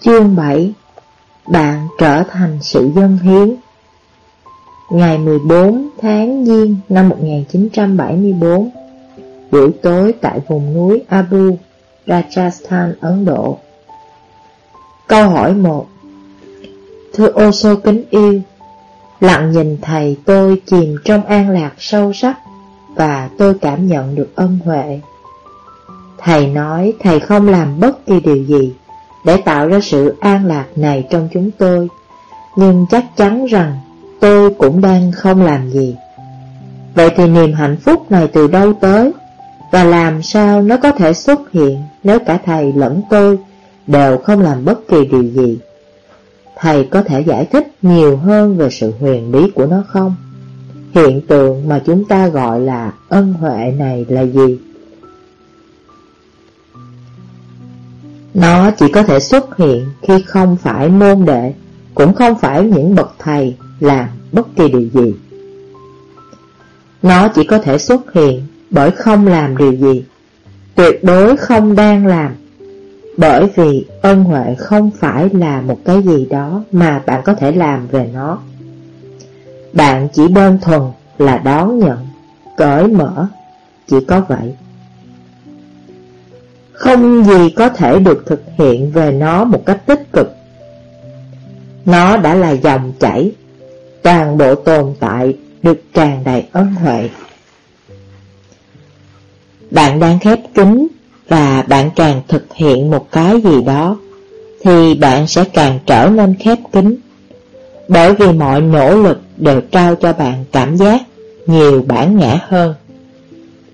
Chương 7 Bạn trở thành sự dân hiến. Ngày 14 tháng Giêng năm 1974 Buổi tối tại vùng núi Abu, Rajasthan, Ấn Độ. Câu hỏi 1 Thưa ô sô kính yêu Lặng nhìn thầy tôi chìm trong an lạc sâu sắc Và tôi cảm nhận được ân huệ. Thầy nói thầy không làm bất kỳ điều gì để tạo ra sự an lạc này trong chúng tôi, nhưng chắc chắn rằng tôi cũng đang không làm gì. Vậy thì niềm hạnh phúc này từ đâu tới, và làm sao nó có thể xuất hiện nếu cả thầy lẫn tôi đều không làm bất kỳ điều gì? Thầy có thể giải thích nhiều hơn về sự huyền bí của nó không? Hiện tượng mà chúng ta gọi là ân huệ này là gì? Nó chỉ có thể xuất hiện khi không phải môn đệ, cũng không phải những bậc thầy làm bất kỳ điều gì. Nó chỉ có thể xuất hiện bởi không làm điều gì, tuyệt đối không đang làm, bởi vì ân huệ không phải là một cái gì đó mà bạn có thể làm về nó. Bạn chỉ đơn thuần là đón nhận, cởi mở, chỉ có vậy. Không gì có thể được thực hiện về nó một cách tích cực. Nó đã là dòng chảy, toàn bộ tồn tại được tràn đầy ân huệ. Bạn đang khép kín và bạn càng thực hiện một cái gì đó, thì bạn sẽ càng trở nên khép kín. Bởi vì mọi nỗ lực đều trao cho bạn cảm giác nhiều bản ngã hơn.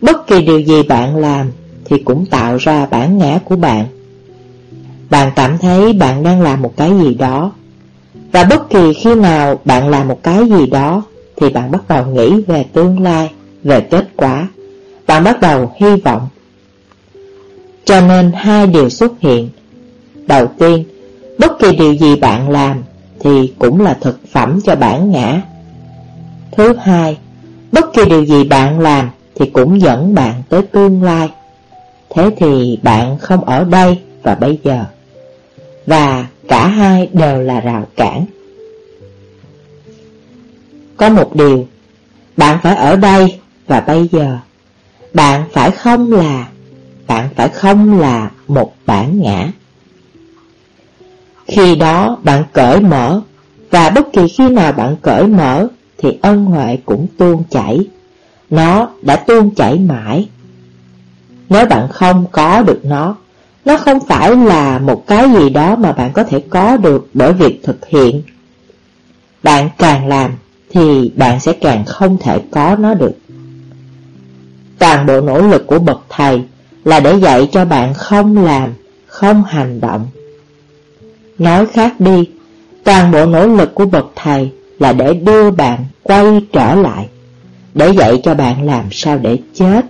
Bất kỳ điều gì bạn làm thì cũng tạo ra bản ngã của bạn. Bạn cảm thấy bạn đang làm một cái gì đó, và bất kỳ khi nào bạn làm một cái gì đó, thì bạn bắt đầu nghĩ về tương lai, về kết quả, bạn bắt đầu hy vọng. Cho nên hai điều xuất hiện. Đầu tiên, bất kỳ điều gì bạn làm thì cũng là thực phẩm cho bản ngã. Thứ hai, bất kỳ điều gì bạn làm thì cũng dẫn bạn tới tương lai. Thế thì bạn không ở đây và bây giờ. Và cả hai đều là rào cản. Có một điều, Bạn phải ở đây và bây giờ. Bạn phải không là, Bạn phải không là một bản ngã. Khi đó bạn cởi mở, Và bất kỳ khi nào bạn cởi mở, Thì ân huệ cũng tuôn chảy. Nó đã tuôn chảy mãi nếu bạn không có được nó, nó không phải là một cái gì đó mà bạn có thể có được bởi việc thực hiện. Bạn càng làm thì bạn sẽ càng không thể có nó được. Toàn bộ nỗ lực của bậc thầy là để dạy cho bạn không làm, không hành động. Nói khác đi, toàn bộ nỗ lực của bậc thầy là để đưa bạn quay trở lại, để dạy cho bạn làm sao để chết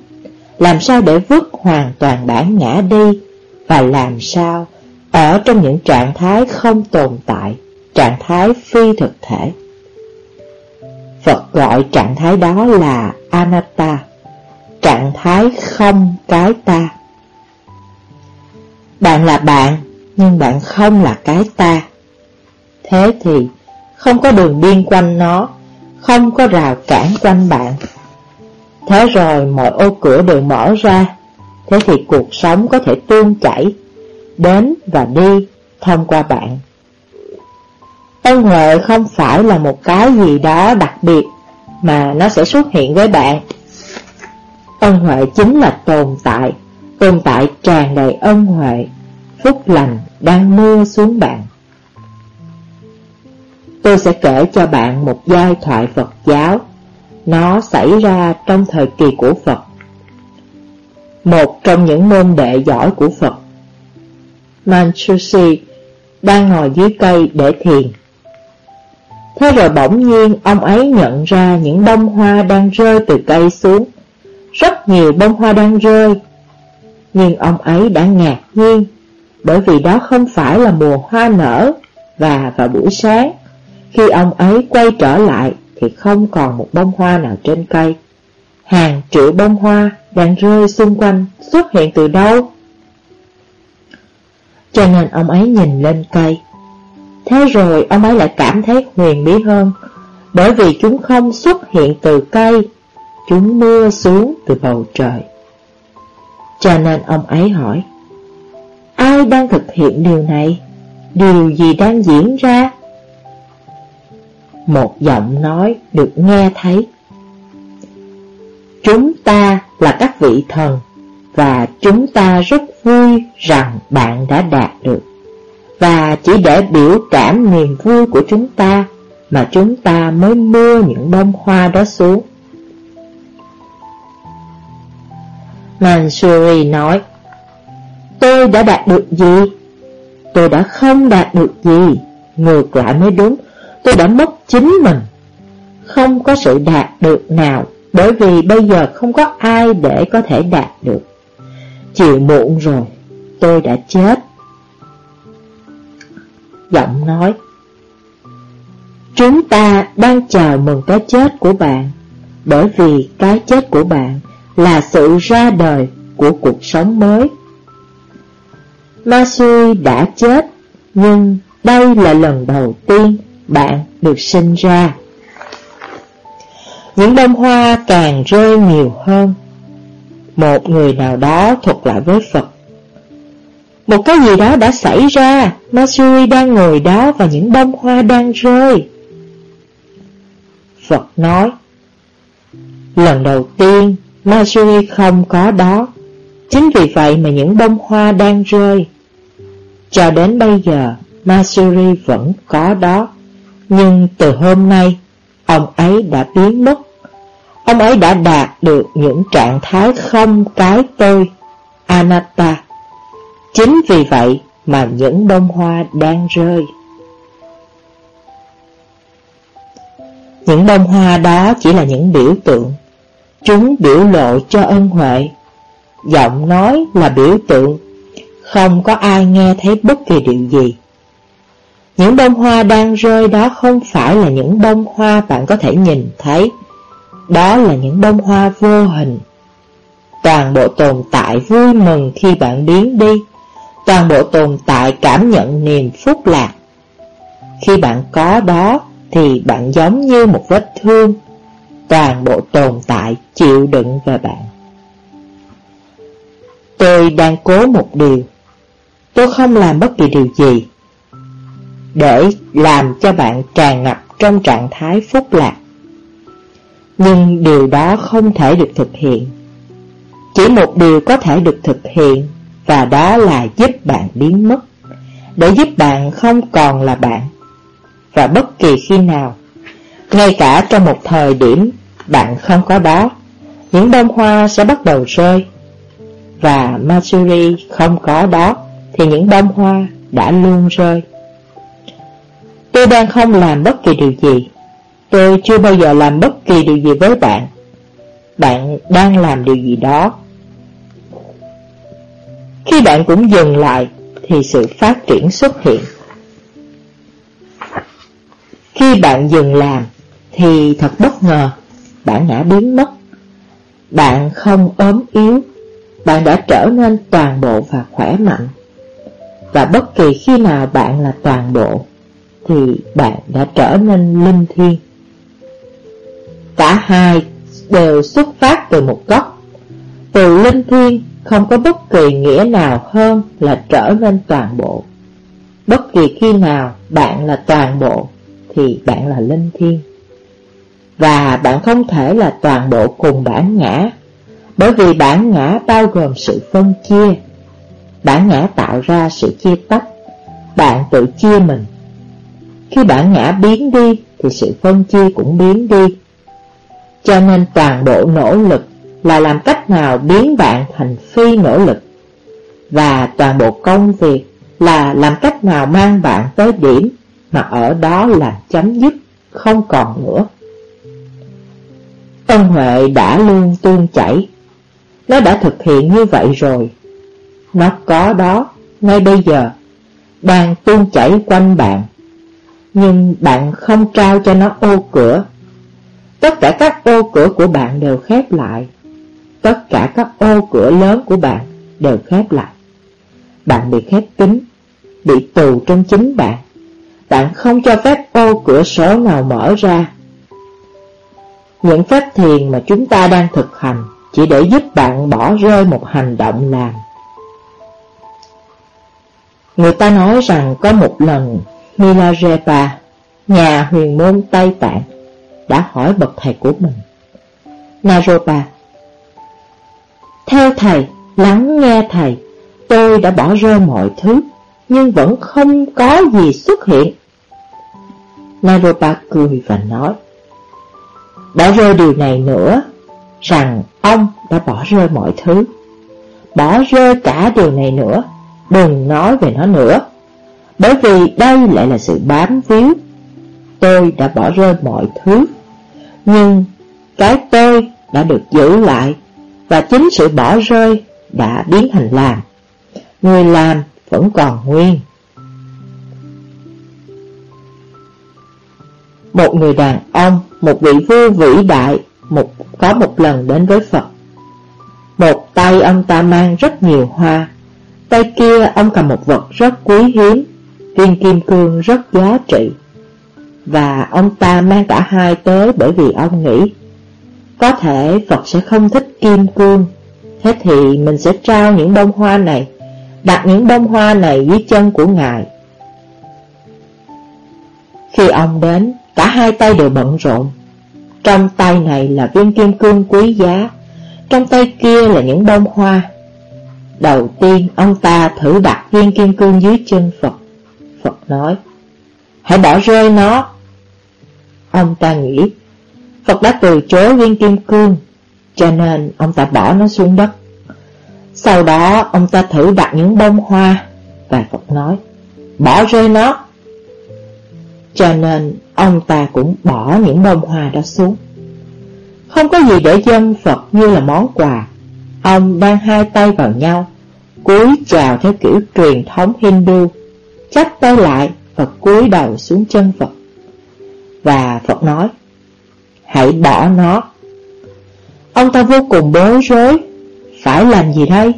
làm sao để vứt hoàn toàn bản ngã đi, và làm sao ở trong những trạng thái không tồn tại, trạng thái phi thực thể. Phật gọi trạng thái đó là Anatta, trạng thái không cái ta. Bạn là bạn, nhưng bạn không là cái ta. Thế thì không có đường biên quanh nó, không có rào cản quanh bạn, Thế rồi mọi ô cửa đều mở ra, thế thì cuộc sống có thể tuôn chảy, đến và đi thông qua bạn. Ân huệ không phải là một cái gì đó đặc biệt mà nó sẽ xuất hiện với bạn. Ân huệ chính là tồn tại, tồn tại tràn đầy ân huệ, phúc lành đang mưa xuống bạn. Tôi sẽ kể cho bạn một giai thoại Phật giáo nó xảy ra trong thời kỳ của Phật, Một trong những môn đệ giỏi của Phật. Manchusi đang ngồi dưới cây để thiền. Thế rồi bỗng nhiên ông ấy nhận ra những bông hoa đang rơi từ cây xuống. Rất nhiều bông hoa đang rơi, Nhưng ông ấy đã ngạc nhiên, Bởi vì đó không phải là mùa hoa nở Và vào buổi sáng, Khi ông ấy quay trở lại thì không còn một bông hoa nào trên cây. Hàng triệu bông hoa đang rơi xung quanh xuất hiện từ đâu? Cho nên ông ấy nhìn lên cây Thế rồi ông ấy lại cảm thấy huyền bí hơn, Bởi vì chúng không xuất hiện từ cây, Chúng mưa xuống từ bầu trời Cho nên ông ấy hỏi, Ai đang thực hiện điều này? Điều gì đang diễn ra? Một giọng nói được nghe thấy. Chúng ta là các vị thần, Và chúng ta rất vui rằng bạn đã đạt được. Và chỉ để biểu cảm niềm vui của chúng ta Mà chúng ta mới mưa những bông hoa đó xuống. Mansuri nói, Tôi đã đạt được gì? Tôi đã không đạt được gì. Ngược lại mới đúng. Tôi đã mất chính mình. Không có sự đạt được nào Bởi vì bây giờ không có ai để có thể đạt được. Chiều muộn rồi Tôi đã chết. Giọng nói Chúng ta đang chào mừng cái chết của bạn Bởi vì cái chết của bạn là sự ra đời của cuộc sống mới. Masui đã chết, nhưng đây là lần đầu tiên bạn được sinh ra. Những bông hoa càng rơi nhiều hơn. Một người nào đó thuật lại với Phật. Một cái gì đó đã xảy ra, Masui đang ngồi đó và những bông hoa đang rơi. Phật nói, lần đầu tiên Masui không có đó. Chính vì vậy mà những bông hoa đang rơi. Cho đến bây giờ, Masuri vẫn có đó. Nhưng từ hôm nay, ông ấy đã biến mất. Ông ấy đã đạt được những trạng thái không cái tôi, Anatta. Chính vì vậy mà những bông hoa đang rơi. Những bông hoa đó chỉ là những biểu tượng. Chúng biểu lộ cho ân huệ Giọng nói là biểu tượng Không có ai nghe thấy bất kỳ điều gì những bông hoa đang rơi đó không phải là những bông hoa bạn có thể nhìn thấy. Đó là những bông hoa vô hình. Toàn bộ tồn tại vui mừng khi bạn biến đi. Toàn bộ tồn tại cảm nhận niềm phúc lạc. Khi bạn có đó, thì bạn giống như một vết thương. Toàn bộ tồn tại chịu đựng về bạn. Tôi đang cố một điều. Tôi không làm bất kỳ điều gì. Để làm cho bạn tràn ngập trong trạng thái phúc lạc. Nhưng điều đó không thể được thực hiện. Chỉ một điều có thể được thực hiện, Và đó là giúp bạn biến mất. Để giúp bạn không còn là bạn. Và bất kỳ khi nào, Ngay cả trong một thời điểm bạn không có đó, Những bông hoa sẽ bắt đầu rơi. Và Matsuri không có đó, thì những bông hoa đã luôn rơi. Tôi đang không làm bất kỳ điều gì. Tôi chưa bao giờ làm bất kỳ điều gì với bạn. Bạn đang làm điều gì đó. Khi bạn cũng dừng lại thì sự phát triển xuất hiện. Khi bạn dừng làm thì thật bất ngờ, bạn ngã biến mất. Bạn không ốm yếu bạn đã trở nên toàn bộ và khỏe mạnh. Và bất kỳ khi nào bạn là toàn bộ, thì bạn đã trở nên linh thiêng. Cả hai đều xuất phát từ một góc. Từ linh thiêng không có bất kỳ nghĩa nào hơn là trở nên toàn bộ. Bất kỳ khi nào bạn là toàn bộ, thì bạn là linh thiêng. Và bạn không thể là toàn bộ cùng bản ngã bởi vì bản ngã bao gồm sự phân chia Bản ngã tạo ra sự chia tách Bạn tự chia mình khi bản ngã biến đi Thì sự phân chia cũng biến đi Cho nên toàn bộ nỗ lực Là làm cách nào biến bạn thành phi nỗ lực Và toàn bộ công việc Là làm cách nào mang bạn tới điểm Mà ở đó là chấm dứt Không còn nữa Tân Huệ đã luôn tuôn chảy nó đã thực hiện như vậy rồi. Nó có đó, ngay bây giờ, đang tuôn chảy quanh bạn. Nhưng bạn không trao cho nó ô cửa. Tất cả các ô cửa của bạn đều khép lại. Tất cả các ô cửa lớn của bạn đều khép lại. Bạn bị khép kín, bị tù trong chính bạn. Bạn không cho phép ô cửa sổ nào mở ra. Những phép thiền mà chúng ta đang thực hành chỉ để giúp bạn bỏ rơi một hành động làm. Người ta nói rằng có một lần Milarepa, nhà huyền môn Tây Tạng, đã hỏi bậc thầy của mình. Naropa Theo thầy, lắng nghe thầy, tôi đã bỏ rơi mọi thứ, nhưng vẫn không có gì xuất hiện. Naropa cười và nói, Bỏ rơi điều này nữa, rằng ông đã bỏ rơi mọi thứ. Bỏ rơi cả điều này nữa, đừng nói về nó nữa. Bởi vì đây lại là sự bám víu. Tôi đã bỏ rơi mọi thứ, nhưng cái tôi đã được giữ lại, và chính sự bỏ rơi đã biến thành làm. Người làm vẫn còn nguyên. Một người đàn ông, một vị vua vĩ đại, một có một lần đến với Phật. Một tay ông ta mang rất nhiều hoa, tay kia ông cầm một vật rất quý hiếm, viên kim cương rất giá trị. Và ông ta mang cả hai tới bởi vì ông nghĩ, có thể Phật sẽ không thích kim cương, thế thì mình sẽ trao những bông hoa này, đặt những bông hoa này dưới chân của Ngài. Khi ông đến, cả hai tay đều bận rộn, trong tay này là viên kim cương quý giá, trong tay kia là những bông hoa. Đầu tiên ông ta thử đặt viên kim cương dưới chân Phật. Phật nói, hãy bỏ rơi nó. Ông ta nghĩ, Phật đã từ chối viên kim cương, cho nên ông ta bỏ nó xuống đất. Sau đó ông ta thử đặt những bông hoa, và Phật nói, bỏ rơi nó. Cho nên ông ta cũng bỏ những bông hoa đó xuống. Không có gì để dân Phật như là món quà. Ông đang hai tay vào nhau, cúi chào theo kiểu truyền thống Hindu, chắp tay lại và cúi đầu xuống chân Phật. Và Phật nói, hãy bỏ nó. Ông ta vô cùng bối rối, phải làm gì đây?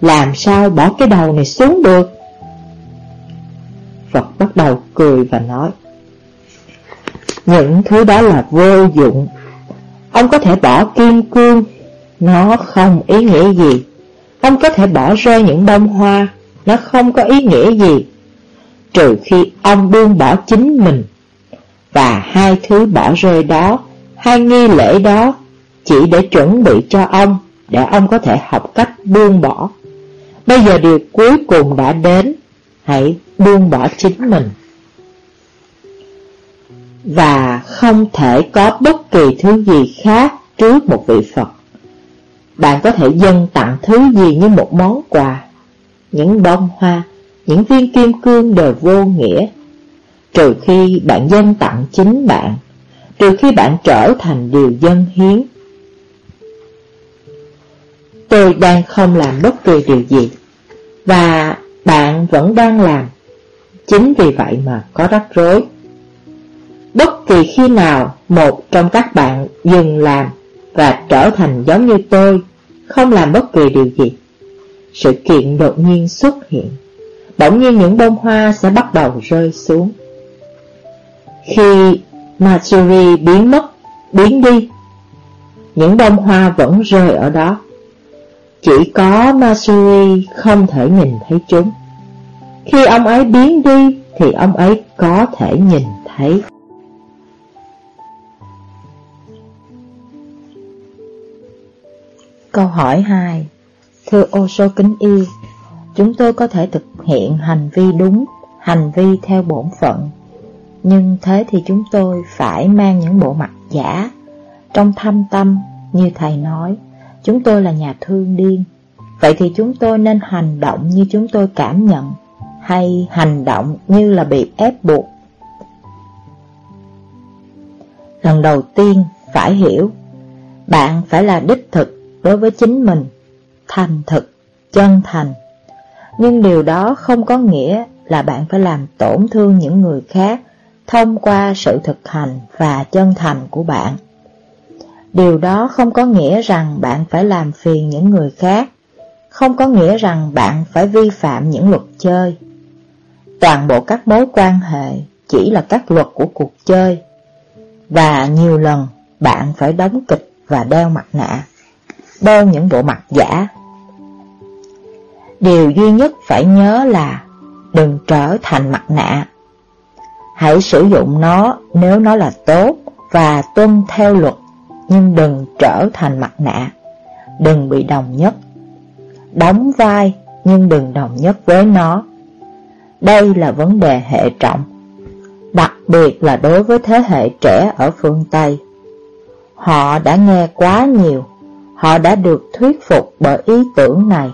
Làm sao bỏ cái đầu này xuống được? Phật bắt đầu cười và nói Những thứ đó là vô dụng Ông có thể bỏ kim cương Nó không ý nghĩa gì Ông có thể bỏ rơi những bông hoa Nó không có ý nghĩa gì Trừ khi ông buông bỏ chính mình. Và hai thứ bỏ rơi đó Hai nghi lễ đó Chỉ để chuẩn bị cho ông Để ông có thể học cách buông bỏ. Bây giờ điều cuối cùng đã đến Hãy buông bỏ chính mình. Và không thể có bất kỳ thứ gì khác trước một vị Phật. Bạn có thể dâng tặng thứ gì như một món quà Những bông hoa, những viên kim cương đều vô nghĩa Trừ khi bạn dân tặng chính bạn Trừ khi bạn trở thành điều dân hiến Tôi đang không làm bất kỳ điều gì Và bạn vẫn đang làm. Chính vì vậy mà có rắc rối. Bất kỳ khi nào một trong các bạn dừng làm và trở thành giống như tôi, không làm bất kỳ điều gì, sự kiện đột nhiên xuất hiện. Bỗng nhiên những bông hoa sẽ bắt đầu rơi xuống. Khi Matsuri biến mất, biến đi, những bông hoa vẫn rơi ở đó. Chỉ có Matsuri không thể nhìn thấy chúng. Khi ông ấy biến đi thì ông ấy có thể nhìn thấy. Câu hỏi 2 Thưa ô số kính yêu, chúng tôi có thể thực hiện hành vi đúng, hành vi theo bổn phận. Nhưng thế thì chúng tôi phải mang những bộ mặt giả. Trong thâm tâm, như Thầy nói, chúng tôi là nhà thương điên. Vậy thì chúng tôi nên hành động như chúng tôi cảm nhận hay hành động như là bị ép buộc. Lần đầu tiên phải hiểu, bạn phải là đích thực đối với chính mình, thành thực, chân thành. Nhưng điều đó không có nghĩa là bạn phải làm tổn thương những người khác thông qua sự thực hành và chân thành của bạn. Điều đó không có nghĩa rằng bạn phải làm phiền những người khác, không có nghĩa rằng bạn phải vi phạm những luật chơi. toàn bộ các mối quan hệ chỉ là các luật của cuộc chơi. Và nhiều lần bạn phải đóng kịch và đeo mặt nạ, đeo những bộ mặt giả. Điều duy nhất phải nhớ là đừng trở thành mặt nạ. Hãy sử dụng nó nếu nó là tốt và tuân theo luật, nhưng đừng trở thành mặt nạ. Đừng bị đồng nhất. Đóng vai nhưng đừng đồng nhất với nó. Đây là vấn đề hệ trọng, đặc biệt là đối với thế hệ trẻ ở phương Tây. Họ đã nghe quá nhiều, họ đã được thuyết phục bởi ý tưởng này.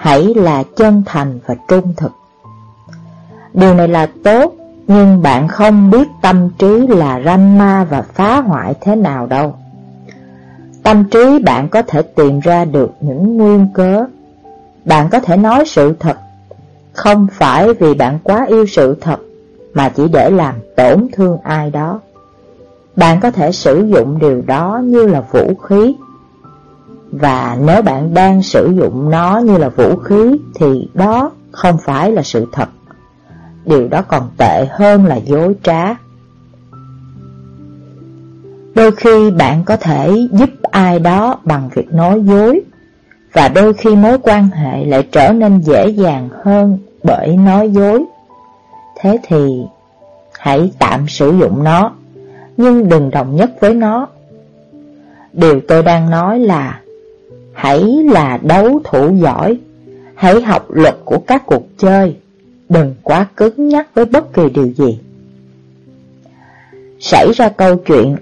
Hãy là chân thành và trung thực. Điều này là tốt, nhưng bạn không biết tâm trí là ranh ma và phá hoại thế nào đâu. Tâm trí bạn có thể tìm ra được những nguyên cớ. Bạn có thể nói sự thật, không phải vì bạn quá yêu sự thật, mà chỉ để làm tổn thương ai đó. Bạn có thể sử dụng điều đó như là vũ khí. Và nếu bạn đang sử dụng nó như là vũ khí thì đó không phải là sự thật. Điều đó còn tệ hơn là dối trá. Đôi khi bạn có thể giúp ai đó bằng việc nói dối, và đôi khi mối quan hệ lại trở nên dễ dàng hơn bởi nói dối. Thế thì hãy tạm sử dụng nó, nhưng đừng đồng nhất với nó. Điều tôi đang nói là hãy là đấu thủ giỏi, hãy học luật của các cuộc chơi, đừng quá cứng nhắc với bất kỳ điều gì. Xảy ra câu chuyện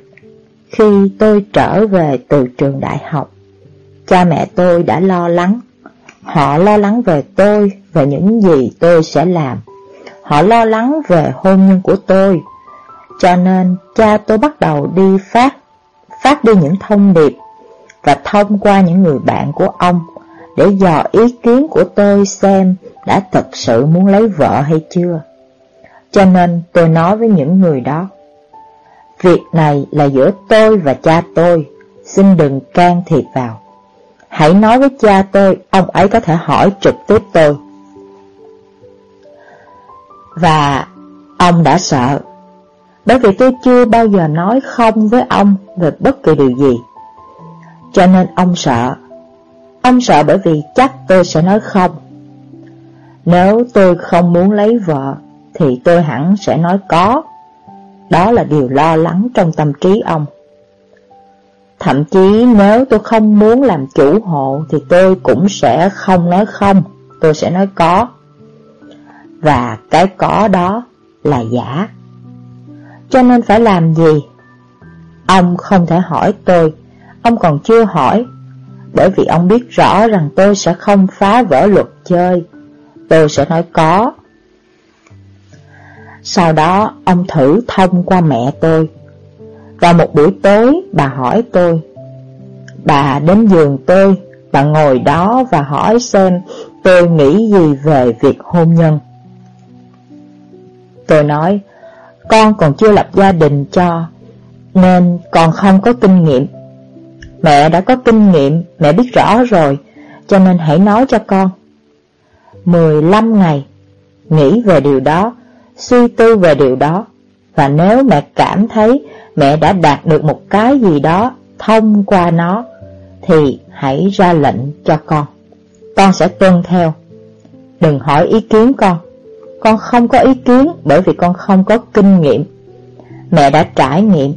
khi tôi trở về từ trường đại học, cha mẹ tôi đã lo lắng. Họ lo lắng về tôi, về những gì tôi sẽ làm. Họ lo lắng về hôn nhân của tôi. Cho nên cha tôi bắt đầu đi phát, phát đi những thông điệp và thông qua những người bạn của ông để dò ý kiến của tôi xem đã thật sự muốn lấy vợ hay chưa. Cho nên tôi nói với những người đó, Việc này là giữa tôi và cha tôi, xin đừng can thiệp vào. Hãy nói với cha tôi, ông ấy có thể hỏi trực tiếp tôi. Và ông đã sợ, bởi vì tôi chưa bao giờ nói không với ông về bất kỳ điều gì. Cho nên ông sợ. Ông sợ bởi vì chắc tôi sẽ nói không. Nếu tôi không muốn lấy vợ, thì tôi hẳn sẽ nói có đó là điều lo lắng trong tâm trí ông. Thậm chí nếu tôi không muốn làm chủ hộ thì tôi cũng sẽ không nói không, tôi sẽ nói có. Và cái có đó là giả. Cho nên phải làm gì? Ông không thể hỏi tôi, ông còn chưa hỏi, bởi vì ông biết rõ rằng tôi sẽ không phá vỡ luật chơi. Tôi sẽ nói có, sau đó ông thử thông qua mẹ tôi. Vào một buổi tối bà hỏi tôi Bà đến giường tôi Bà ngồi đó và hỏi xem tôi nghĩ gì về việc hôn nhân. Tôi nói Con còn chưa lập gia đình cho Nên còn không có kinh nghiệm Mẹ đã có kinh nghiệm Mẹ biết rõ rồi Cho nên hãy nói cho con 15 ngày Nghĩ về điều đó suy tư về điều đó. Và nếu mẹ cảm thấy mẹ đã đạt được một cái gì đó thông qua nó, thì hãy ra lệnh cho con. Con sẽ tuân theo. Đừng hỏi ý kiến con. Con không có ý kiến bởi vì con không có kinh nghiệm. Mẹ đã trải nghiệm.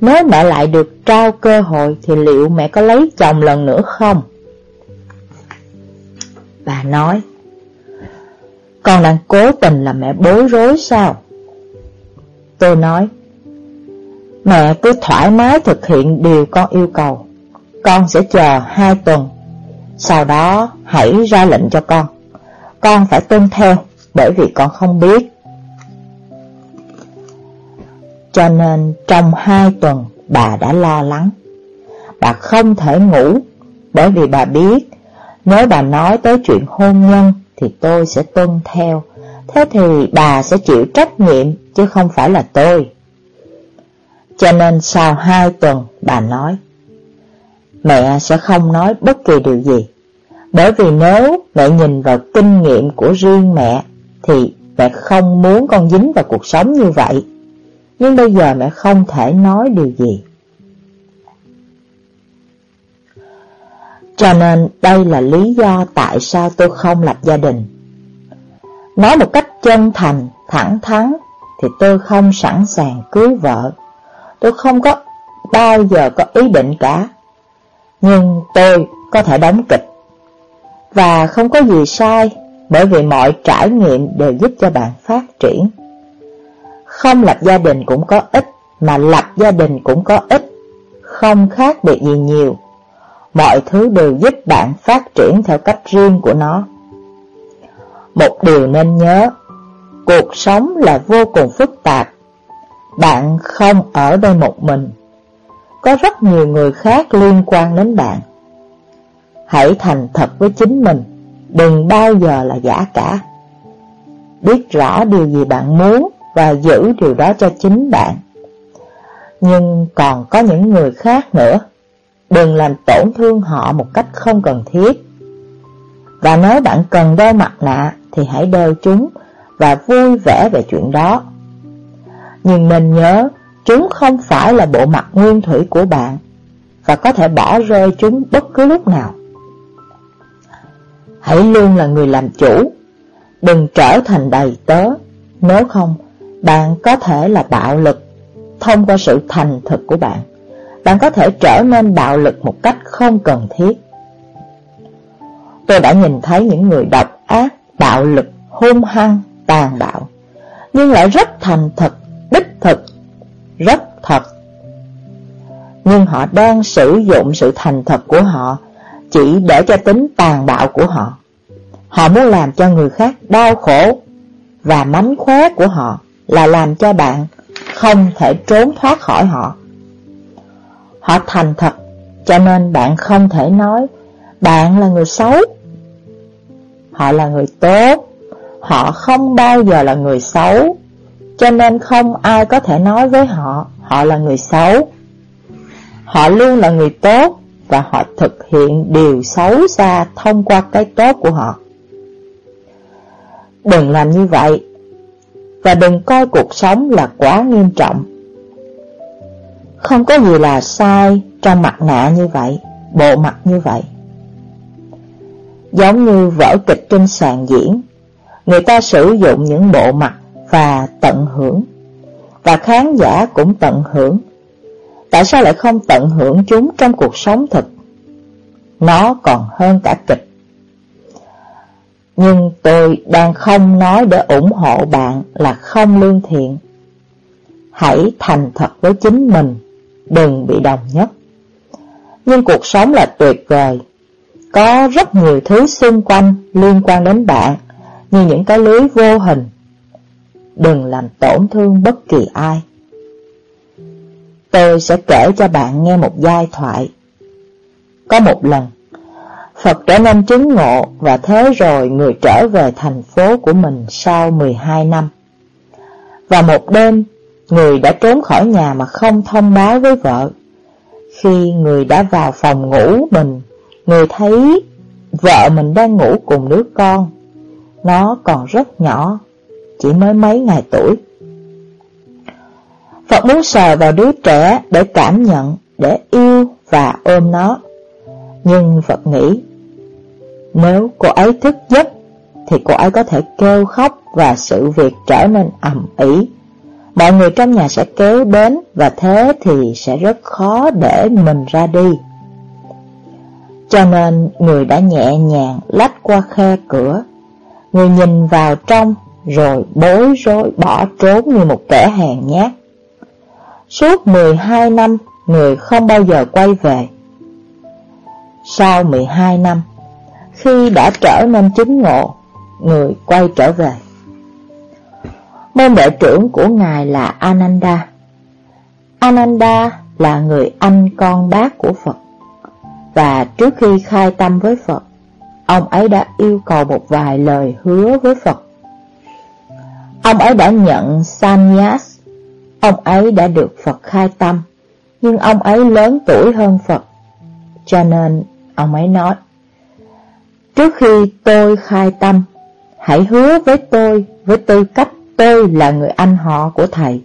Nếu mẹ lại được trao cơ hội thì liệu mẹ có lấy chồng lần nữa không? Bà nói, con đang cố tình là mẹ bối rối sao? Tôi nói, mẹ cứ thoải mái thực hiện điều con yêu cầu. Con sẽ chờ hai tuần, sau đó hãy ra lệnh cho con. Con phải tuân theo, bởi vì con không biết. Cho nên trong hai tuần bà đã lo lắng. Bà không thể ngủ, bởi vì bà biết nếu bà nói tới chuyện hôn nhân thì tôi sẽ tuân theo. Thế thì bà sẽ chịu trách nhiệm chứ không phải là tôi. Cho nên sau hai tuần bà nói, mẹ sẽ không nói bất kỳ điều gì. Bởi vì nếu mẹ nhìn vào kinh nghiệm của riêng mẹ thì mẹ không muốn con dính vào cuộc sống như vậy. Nhưng bây giờ mẹ không thể nói điều gì. Cho nên đây là lý do tại sao tôi không lập gia đình. Nói một cách chân thành, thẳng thắn thì tôi không sẵn sàng cưới vợ. Tôi không có bao giờ có ý định cả. Nhưng tôi có thể đóng kịch. Và không có gì sai bởi vì mọi trải nghiệm đều giúp cho bạn phát triển. Không lập gia đình cũng có ích, mà lập gia đình cũng có ích, không khác biệt gì nhiều. Mọi thứ đều giúp bạn phát triển theo cách riêng của nó. Một điều nên nhớ, cuộc sống là vô cùng phức tạp. Bạn không ở đây một mình, có rất nhiều người khác liên quan đến bạn. Hãy thành thật với chính mình, đừng bao giờ là giả cả. Biết rõ điều gì bạn muốn và giữ điều đó cho chính bạn. Nhưng còn có những người khác nữa, đừng làm tổn thương họ một cách không cần thiết. Và nếu bạn cần đeo mặt nạ thì hãy đeo chúng và vui vẻ về chuyện đó. Nhưng nên nhớ, chúng không phải là bộ mặt nguyên thủy của bạn và có thể bỏ rơi chúng bất cứ lúc nào. Hãy luôn là người làm chủ, đừng trở thành đầy tớ, nếu không bạn có thể là bạo lực thông qua sự thành thực của bạn. Bạn có thể trở nên bạo lực một cách không cần thiết. Tôi đã nhìn thấy những người độc ác, bạo lực, hung hăng, tàn bạo, nhưng lại rất thành thật, đích thực, rất thật. Nhưng họ đang sử dụng sự thành thật của họ chỉ để cho tính tàn bạo của họ. Họ muốn làm cho người khác đau khổ, và mánh khóe của họ là làm cho bạn không thể trốn thoát khỏi họ. Họ thành thật, cho nên bạn không thể nói bạn là người xấu. Họ là người tốt, họ không bao giờ là người xấu, cho nên không ai có thể nói với họ họ là người xấu. Họ luôn là người tốt và họ thực hiện điều xấu xa thông qua cái tốt của họ. Đừng làm như vậy và đừng coi cuộc sống là quá nghiêm trọng. Không có gì là sai trong mặt nạ như vậy, bộ mặt như vậy. Giống như vở kịch trên sàn diễn, người ta sử dụng những bộ mặt và tận hưởng, và khán giả cũng tận hưởng. Tại sao lại không tận hưởng chúng trong cuộc sống thực? Nó còn hơn cả kịch. Nhưng tôi đang không nói để ủng hộ bạn là không lương thiện. Hãy thành thật với chính mình, đừng bị đồng nhất. Nhưng cuộc sống là tuyệt vời. Có rất nhiều thứ xung quanh liên quan đến bạn, như những cái lưới vô hình. Đừng làm tổn thương bất kỳ ai. Tôi sẽ kể cho bạn nghe một giai thoại. Có một lần, Phật trở nên chứng ngộ và thế rồi người trở về thành phố của mình sau 12 năm. Và một đêm, người đã trốn khỏi nhà mà không thông báo với vợ. Khi người đã vào phòng ngủ mình, người thấy vợ mình đang ngủ cùng đứa con. Nó còn rất nhỏ, chỉ mới mấy ngày tuổi. Phật muốn sờ vào đứa trẻ để cảm nhận, để yêu và ôm nó. Nhưng Phật nghĩ nếu cô ấy thức giấc thì cô ấy có thể kêu khóc và sự việc trở nên ầm ĩ. Mọi người trong nhà sẽ kéo đến và thế thì sẽ rất khó để mình ra đi. Cho nên người đã nhẹ nhàng lách qua khe cửa. Người nhìn vào trong rồi bối rối bỏ trốn như một kẻ hèn nhát. Suốt 12 năm người không bao giờ quay về. Sau 12 năm, khi đã trở nên chính ngộ, người quay trở về. Môn đệ trưởng của ngài là Ananda. Ananda là người anh con bác của Phật. Và trước khi khai tâm với Phật, ông ấy đã yêu cầu một vài lời hứa với Phật. Ông ấy đã nhận Sanyas ông ấy đã được Phật khai tâm, nhưng ông ấy lớn tuổi hơn Phật. Cho nên ông ấy nói, Trước khi tôi khai tâm, hãy hứa với tôi với tư cách tôi là người anh họ của thầy.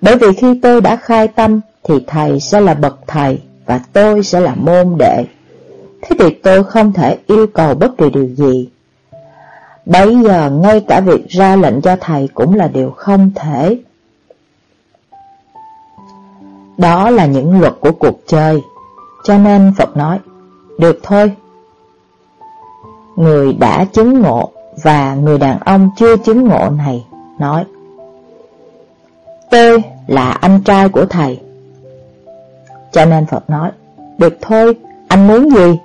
Bởi vì khi tôi đã khai tâm thì thầy sẽ là bậc thầy và tôi sẽ là môn đệ. Thế thì tôi không thể yêu cầu bất kỳ điều gì. Bây giờ ngay cả việc ra lệnh cho thầy cũng là điều không thể. Đó là những luật của cuộc chơi, cho nên Phật nói, được thôi. Người đã chứng ngộ và người đàn ông chưa chứng ngộ này nói, Tôi là anh trai của thầy. Cho nên Phật nói, được thôi, anh muốn gì?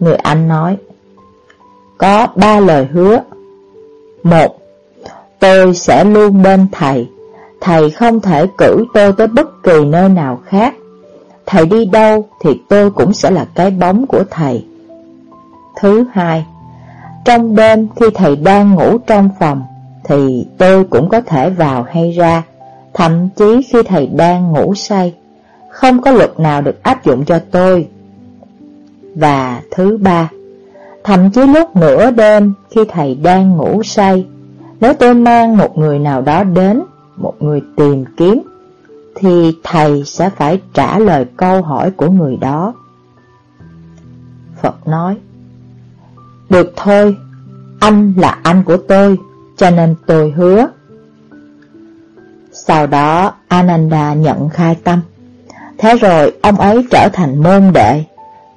Người anh nói, có ba lời hứa. Một, tôi sẽ luôn bên thầy, thầy không thể cử tôi tới bất kỳ nơi nào khác. Thầy đi đâu thì tôi cũng sẽ là cái bóng của thầy. Thứ hai, trong đêm khi thầy đang ngủ trong phòng, thì tôi cũng có thể vào hay ra, thậm chí khi thầy đang ngủ say, không có luật nào được áp dụng cho tôi. Và thứ ba, thậm chí lúc nửa đêm khi thầy đang ngủ say, nếu tôi mang một người nào đó đến, một người tìm kiếm, thì thầy sẽ phải trả lời câu hỏi của người đó. Phật nói, được thôi, anh là anh của tôi, cho nên tôi hứa. Sau đó Ananda nhận khai tâm, thế rồi ông ấy trở thành môn đệ,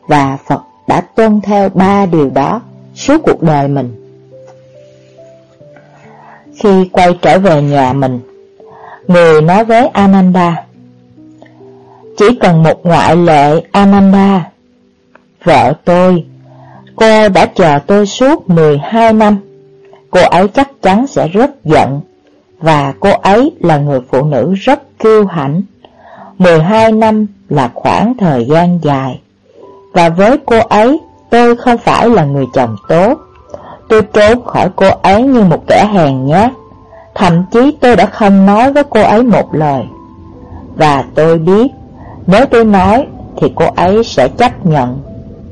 và Phật đã tuân theo ba điều đó suốt cuộc đời mình. Khi quay trở về nhà mình, người nói với Ananda, Chỉ cần một ngoại lệ Ananda, vợ tôi, cô đã chờ tôi suốt 12 năm cô ấy chắc chắn sẽ rất giận, và cô ấy là người phụ nữ rất kiêu hãnh. 12 năm là khoảng thời gian dài, và với cô ấy tôi không phải là người chồng tốt. Tôi trốn khỏi cô ấy như một kẻ hèn nhát, thậm chí tôi đã không nói với cô ấy một lời. Và tôi biết, nếu tôi nói thì cô ấy sẽ chấp nhận,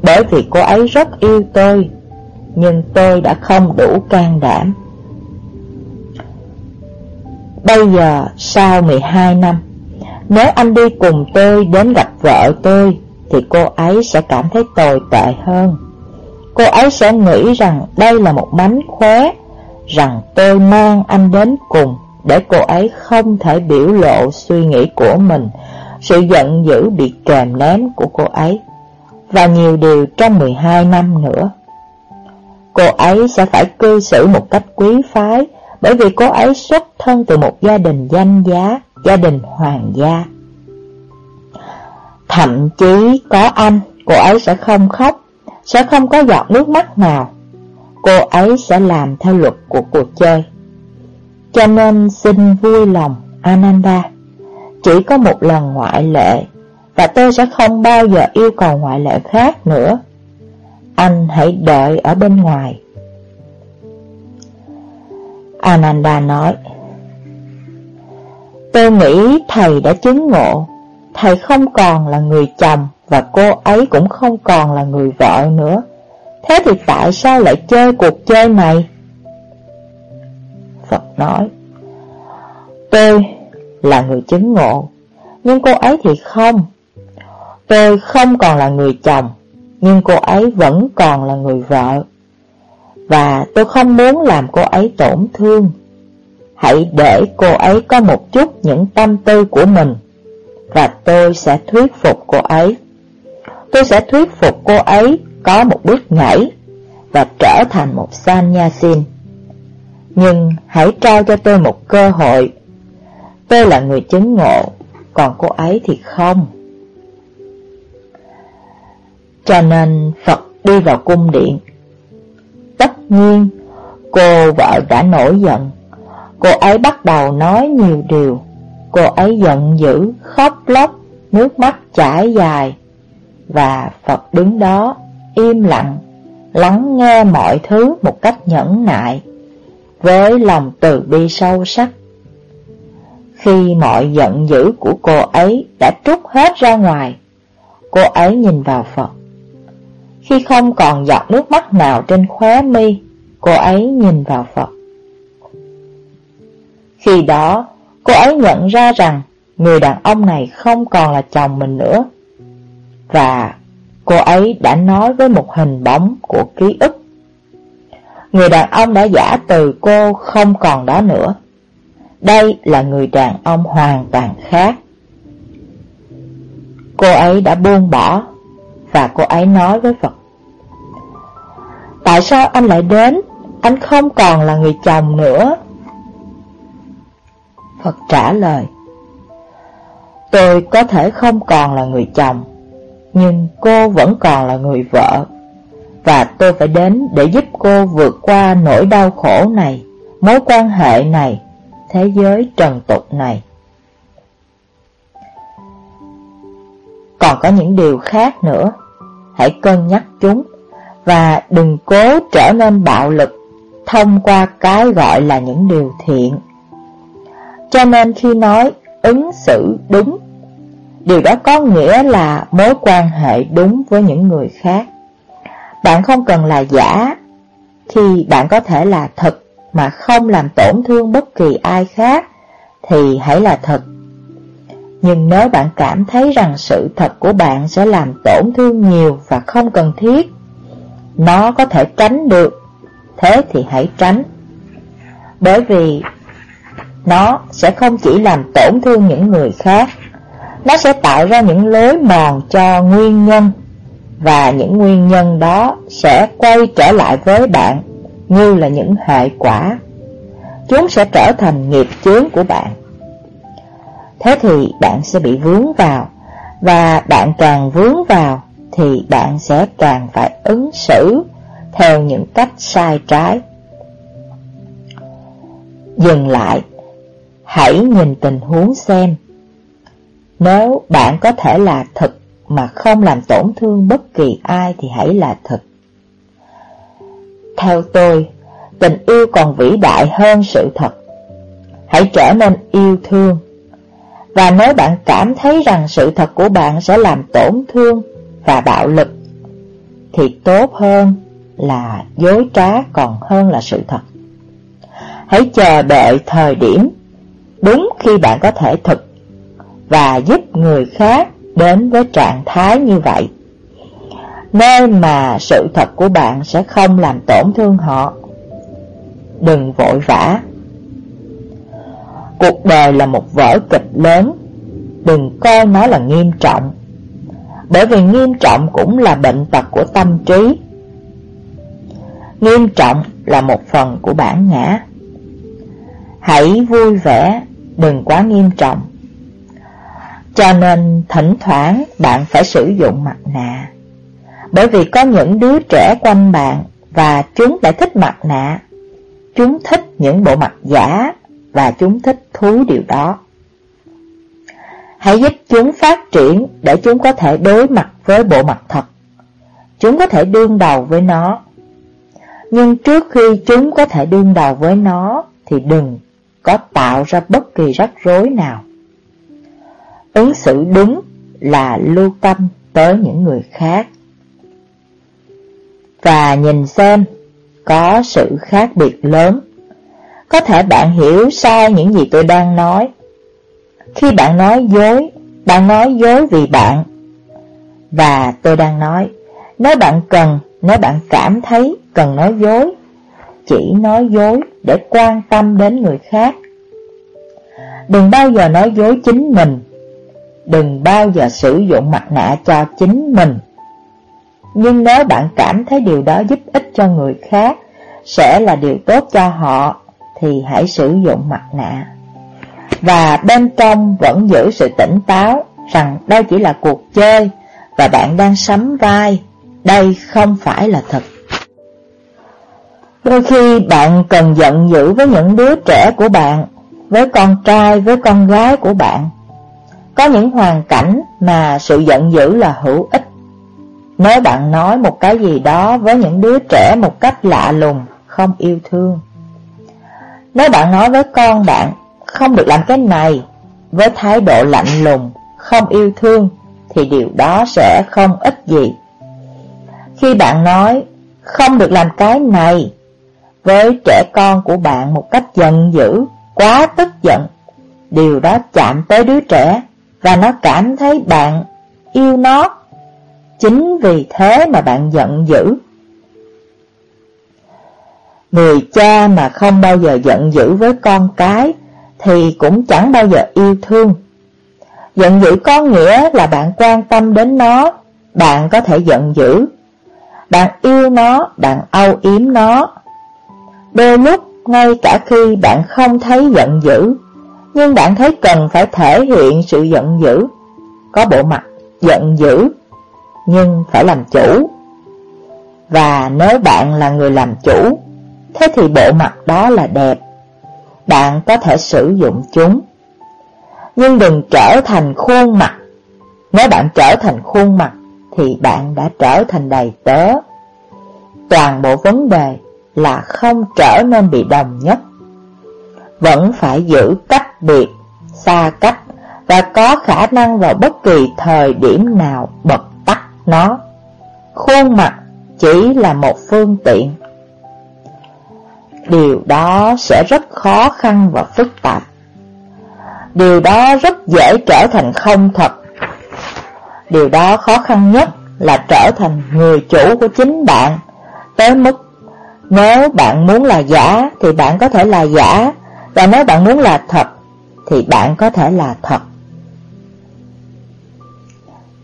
bởi vì cô ấy rất yêu tôi nhưng tôi đã không đủ can đảm. Bây giờ, sau 12 năm, nếu anh đi cùng tôi đến gặp vợ tôi, thì cô ấy sẽ cảm thấy tồi tệ hơn. Cô ấy sẽ nghĩ rằng đây là một mánh khóe, rằng tôi mang anh đến cùng để cô ấy không thể biểu lộ suy nghĩ của mình, sự giận dữ bị kèm nén của cô ấy, và nhiều điều trong 12 năm nữa cô ấy sẽ phải cư xử một cách quý phái bởi vì cô ấy xuất thân từ một gia đình danh giá, gia đình hoàng gia. Thậm chí có anh, cô ấy sẽ không khóc, sẽ không có giọt nước mắt nào. Cô ấy sẽ làm theo luật của cuộc chơi. Cho nên xin vui lòng, Ananda, chỉ có một lần ngoại lệ, và tôi sẽ không bao giờ yêu cầu ngoại lệ khác nữa. Anh hãy đợi ở bên ngoài. Ananda nói, Tôi nghĩ thầy đã chứng ngộ, thầy không còn là người chồng và cô ấy cũng không còn là người vợ nữa. Thế thì tại sao lại chơi cuộc chơi này? Phật nói, Tôi là người chứng ngộ, nhưng cô ấy thì không. Tôi không còn là người chồng, nhưng cô ấy vẫn còn là người vợ. Và tôi không muốn làm cô ấy tổn thương. Hãy để cô ấy có một chút những tâm tư của mình, và tôi sẽ thuyết phục cô ấy. Tôi sẽ thuyết phục cô ấy có một bước nhảy và trở thành một sanyasin. Nhưng hãy trao cho tôi một cơ hội. Tôi là người chứng ngộ, còn cô ấy thì không. Cho nên Phật đi vào cung điện. Tất nhiên, cô vợ đã nổi giận. Cô ấy bắt đầu nói nhiều điều. Cô ấy giận dữ, khóc lóc, nước mắt chảy dài. Và Phật đứng đó, im lặng, lắng nghe mọi thứ một cách nhẫn nại, với lòng từ bi sâu sắc. Khi mọi giận dữ của cô ấy đã trút hết ra ngoài, cô ấy nhìn vào Phật khi không còn giọt nước mắt nào trên khóe mi, cô ấy nhìn vào Phật. Khi đó, cô ấy nhận ra rằng người đàn ông này không còn là chồng mình nữa. Và cô ấy đã nói với một hình bóng của ký ức. Người đàn ông đã giả từ cô không còn đó nữa. Đây là người đàn ông hoàn toàn khác. Cô ấy đã buông bỏ và cô ấy nói với Phật. Tại sao anh lại đến? Anh không còn là người chồng nữa. Phật trả lời. Tôi có thể không còn là người chồng, nhưng cô vẫn còn là người vợ. Và tôi phải đến để giúp cô vượt qua nỗi đau khổ này, mối quan hệ này, thế giới trần tục này. Còn có những điều khác nữa, hãy cân nhắc chúng và đừng cố trở nên bạo lực thông qua cái gọi là những điều thiện. Cho nên khi nói ứng xử đúng, điều đó có nghĩa là mối quan hệ đúng với những người khác. Bạn không cần là giả, khi bạn có thể là thật mà không làm tổn thương bất kỳ ai khác, thì hãy là thật. Nhưng nếu bạn cảm thấy rằng sự thật của bạn sẽ làm tổn thương nhiều và không cần thiết, nó có thể tránh được, thế thì hãy tránh. Bởi vì nó sẽ không chỉ làm tổn thương những người khác, nó sẽ tạo ra những lối mòn cho nguyên nhân, và những nguyên nhân đó sẽ quay trở lại với bạn như là những hệ quả. Chúng sẽ trở thành nghiệp chướng của bạn. Thế thì bạn sẽ bị vướng vào, và bạn càng vướng vào thì bạn sẽ càng phải ứng xử theo những cách sai trái. Dừng lại, hãy nhìn tình huống xem. Nếu bạn có thể là thực mà không làm tổn thương bất kỳ ai thì hãy là thực. Theo tôi, tình yêu còn vĩ đại hơn sự thật. Hãy trở nên yêu thương. Và nếu bạn cảm thấy rằng sự thật của bạn sẽ làm tổn thương và bạo lực, thì tốt hơn là dối trá còn hơn là sự thật. Hãy chờ đợi thời điểm đúng khi bạn có thể thực và giúp người khác đến với trạng thái như vậy. Nơi mà sự thật của bạn sẽ không làm tổn thương họ. Đừng vội vã. Cuộc đời là một vở kịch lớn, đừng coi nó là nghiêm trọng. Bởi vì nghiêm trọng cũng là bệnh tật của tâm trí. Nghiêm trọng là một phần của bản ngã. Hãy vui vẻ, đừng quá nghiêm trọng. Cho nên thỉnh thoảng bạn phải sử dụng mặt nạ. Bởi vì có những đứa trẻ quanh bạn và chúng lại thích mặt nạ. Chúng thích những bộ mặt giả và chúng thích thú điều đó. Hãy giúp chúng phát triển để chúng có thể đối mặt với bộ mặt thật. Chúng có thể đương đầu với nó. Nhưng trước khi chúng có thể đương đầu với nó thì đừng có tạo ra bất kỳ rắc rối nào. Ứng xử đúng là lưu tâm tới những người khác. Và nhìn xem, có sự khác biệt lớn. Có thể bạn hiểu sai những gì tôi đang nói. Khi bạn nói dối, bạn nói dối vì bạn. Và tôi đang nói, nếu bạn cần, nếu bạn cảm thấy cần nói dối, chỉ nói dối để quan tâm đến người khác. Đừng bao giờ nói dối chính mình đừng bao giờ sử dụng mặt nạ cho chính mình. Nhưng nếu bạn cảm thấy điều đó giúp ích cho người khác, sẽ là điều tốt cho họ, thì hãy sử dụng mặt nạ. Và bên trong vẫn giữ sự tỉnh táo rằng đây chỉ là cuộc chơi và bạn đang sắm vai, đây không phải là thật. Đôi khi bạn cần giận dữ với những đứa trẻ của bạn, với con trai, với con gái của bạn, có những hoàn cảnh mà sự giận dữ là hữu ích. Nếu bạn nói một cái gì đó với những đứa trẻ một cách lạ lùng, không yêu thương. Nếu bạn nói với con bạn, không được làm cái này, với thái độ lạnh lùng, không yêu thương, thì điều đó sẽ không ích gì. Khi bạn nói, không được làm cái này, với trẻ con của bạn một cách giận dữ, quá tức giận. Điều đó chạm tới đứa trẻ và nó cảm thấy bạn yêu nó. Chính vì thế mà bạn giận dữ. Người cha mà không bao giờ giận dữ với con cái thì cũng chẳng bao giờ yêu thương. Giận dữ có nghĩa là bạn quan tâm đến nó, bạn có thể giận dữ. Bạn yêu nó, bạn âu yếm nó. Đôi lúc, ngay cả khi bạn không thấy giận dữ, nhưng bạn thấy cần phải thể hiện sự giận dữ. Có bộ mặt giận dữ, nhưng phải làm chủ. Và nếu bạn là người làm chủ, thế thì bộ mặt đó là đẹp. Bạn có thể sử dụng chúng nhưng đừng trở thành khuôn mặt. Nếu bạn trở thành khuôn mặt, thì bạn đã trở thành đầy tớ. Toàn bộ vấn đề là không trở nên bị đồng nhất. Vẫn phải giữ cách biệt, xa cách và có khả năng vào bất kỳ thời điểm nào bật tắt nó. Khuôn mặt chỉ là một phương tiện. Điều đó sẽ rất khó khăn và phức tạp. Điều đó rất dễ trở thành không thật. Điều đó khó khăn nhất là trở thành người chủ của chính bạn, Tới mức nếu bạn muốn là giả thì bạn có thể là giả, Và nếu bạn muốn là thật thì bạn có thể là thật.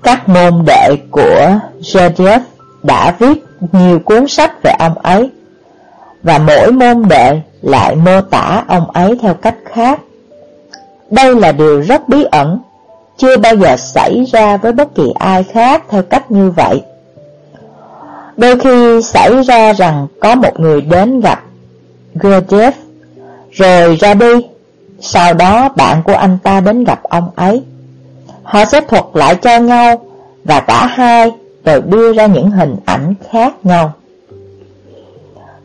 Các môn đệ của Joseph đã viết nhiều cuốn sách về ông ấy. Và mỗi môn đệ lại mô tả ông ấy theo cách khác đây là điều rất bí ẩn, chưa bao giờ xảy ra với bất kỳ ai khác theo cách như vậy. Đôi khi xảy ra rằng có một người đến gặp Gurdjieff, rồi ra đi, sau đó bạn của anh ta đến gặp ông ấy. Họ sẽ thuật lại cho nhau, và cả hai đều đưa ra những hình ảnh khác nhau.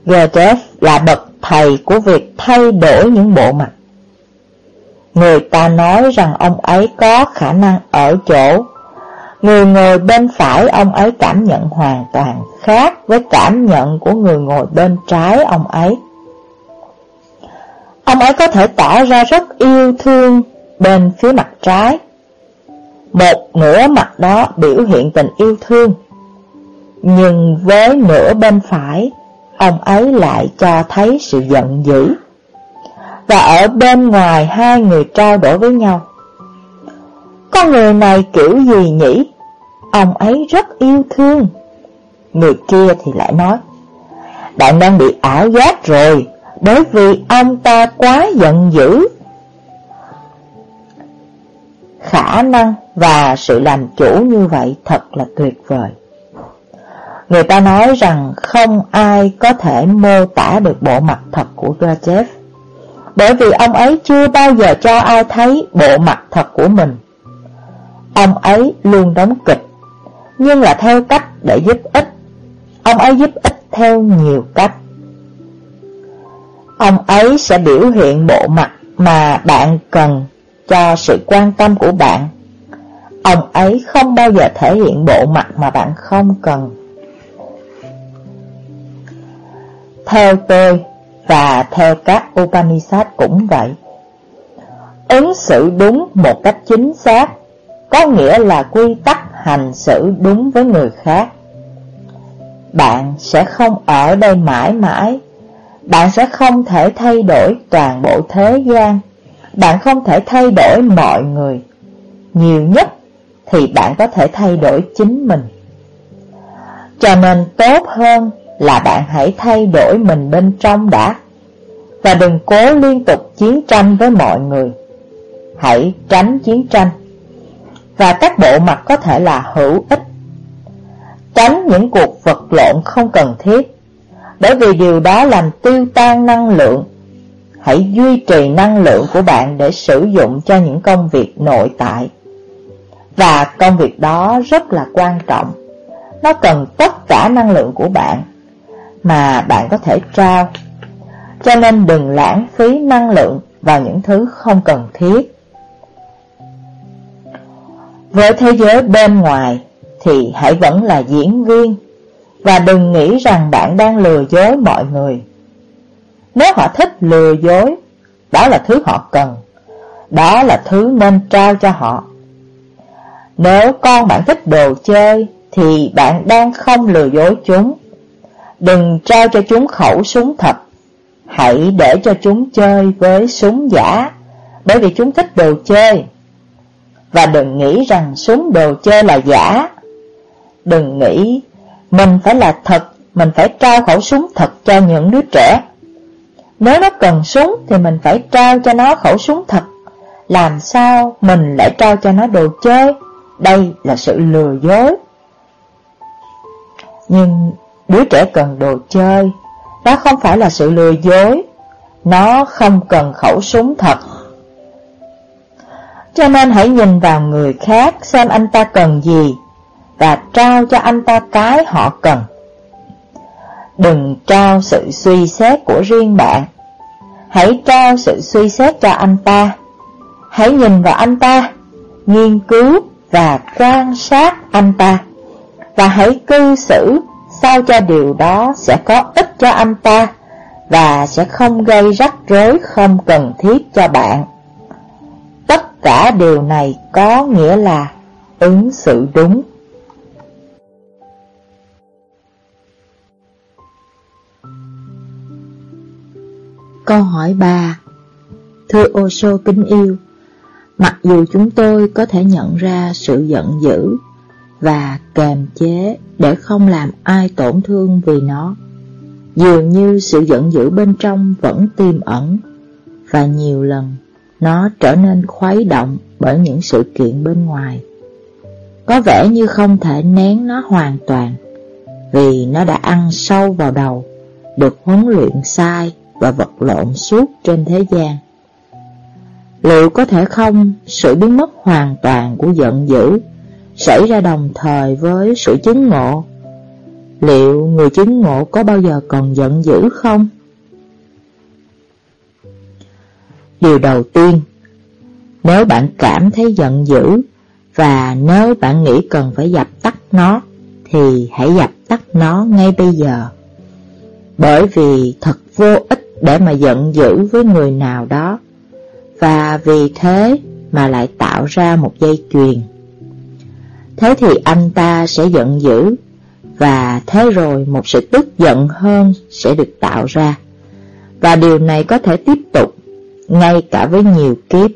Goethe là bậc thầy của việc thay đổi những bộ mặt. Người ta nói rằng ông ấy có khả năng ở chỗ. Người ngồi bên phải, ông ấy cảm nhận hoàn toàn khác với cảm nhận của người ngồi bên trái ông ấy. Ông ấy có thể tỏ ra rất yêu thương bên phía mặt trái. Một nửa mặt đó biểu hiện tình yêu thương, Nhưng với nửa bên phải Ông ấy lại cho thấy sự giận dữ và ở bên ngoài hai người trao đổi với nhau. Con người này kiểu gì nhỉ? Ông ấy rất yêu thương. Người kia thì lại nói, bạn đang bị ảo giác rồi, bởi vì ông ta quá giận dữ. Khả năng và sự làm chủ như vậy thật là tuyệt vời. Người ta nói rằng không ai có thể mô tả được bộ mặt thật của Gorbachev bởi vì ông ấy chưa bao giờ cho ai thấy bộ mặt thật của mình. Ông ấy luôn đóng kịch, nhưng là theo cách để giúp ích. Ông ấy giúp ích theo nhiều cách. Ông ấy sẽ biểu hiện bộ mặt mà bạn cần cho sự quan tâm của bạn. Ông ấy không bao giờ thể hiện bộ mặt mà bạn không cần. Theo tôi, và theo các Upanishad cũng vậy. Ứng xử đúng một cách chính xác, có nghĩa là quy tắc hành xử đúng với người khác. Bạn sẽ không ở đây mãi mãi, bạn sẽ không thể thay đổi toàn bộ thế gian, bạn không thể thay đổi mọi người. Nhiều nhất thì bạn có thể thay đổi chính mình. Cho nên tốt hơn là bạn hãy thay đổi mình bên trong đã. Và đừng cố liên tục chiến tranh với mọi người. Hãy tránh chiến tranh. Và các bộ mặt có thể là hữu ích. Tránh những cuộc vật lộn không cần thiết. Bởi vì điều đó làm tiêu tan năng lượng. Hãy duy trì năng lượng của bạn để sử dụng cho những công việc nội tại. Và công việc đó rất là quan trọng. Nó cần tất cả năng lượng của bạn mà bạn có thể trao. Cho nên đừng lãng phí năng lượng vào những thứ không cần thiết. Với thế giới bên ngoài thì hãy vẫn là diễn viên và đừng nghĩ rằng bạn đang lừa dối mọi người. Nếu họ thích lừa dối, đó là thứ họ cần, đó là thứ nên trao cho họ. Nếu con bạn thích đồ chơi, thì bạn đang không lừa dối chúng. Đừng trao cho chúng khẩu súng thật, hãy để cho chúng chơi với súng giả, bởi vì chúng thích đồ chơi. Và đừng nghĩ rằng súng đồ chơi là giả. Đừng nghĩ mình phải là thật, mình phải trao khẩu súng thật cho những đứa trẻ. Nếu nó cần súng thì mình phải trao cho nó khẩu súng thật. Làm sao mình lại trao cho nó đồ chơi? Đây là sự lừa dối. Nhưng đứa trẻ cần đồ chơi, đó không phải là sự lừa dối. Nó không cần khẩu súng thật. Cho nên hãy nhìn vào người khác xem anh ta cần gì và trao cho anh ta cái họ cần. Đừng trao sự suy xét của riêng bạn, hãy trao sự suy xét cho anh ta. Hãy nhìn vào anh ta, nghiên cứu và quan sát anh ta, và hãy cư xử sao cho điều đó sẽ có ích cho anh ta và sẽ không gây rắc rối không cần thiết cho bạn. Tất cả điều này có nghĩa là ứng xử đúng. Câu hỏi 3 Thưa Osho kính yêu, mặc dù chúng tôi có thể nhận ra sự giận dữ và kềm chế để không làm ai tổn thương vì nó, dường như sự giận dữ bên trong vẫn tiềm ẩn và nhiều lần nó trở nên khuấy động bởi những sự kiện bên ngoài. Có vẻ như không thể nén nó hoàn toàn vì nó đã ăn sâu vào đầu, được huấn luyện sai và vật lộn suốt trên thế gian. Liệu có thể không sự biến mất hoàn toàn của giận dữ xảy ra đồng thời với sự chứng ngộ? Liệu người chứng ngộ có bao giờ còn giận dữ không? Điều đầu tiên, nếu bạn cảm thấy giận dữ và nếu bạn nghĩ cần phải dập tắt nó, thì hãy dập tắt nó ngay bây giờ. Bởi vì thật vô ích để mà giận dữ với người nào đó và vì thế mà lại tạo ra một dây chuyền. Thế thì anh ta sẽ giận dữ và thế rồi một sự tức giận hơn sẽ được tạo ra. Và điều này có thể tiếp tục ngay cả với nhiều kiếp.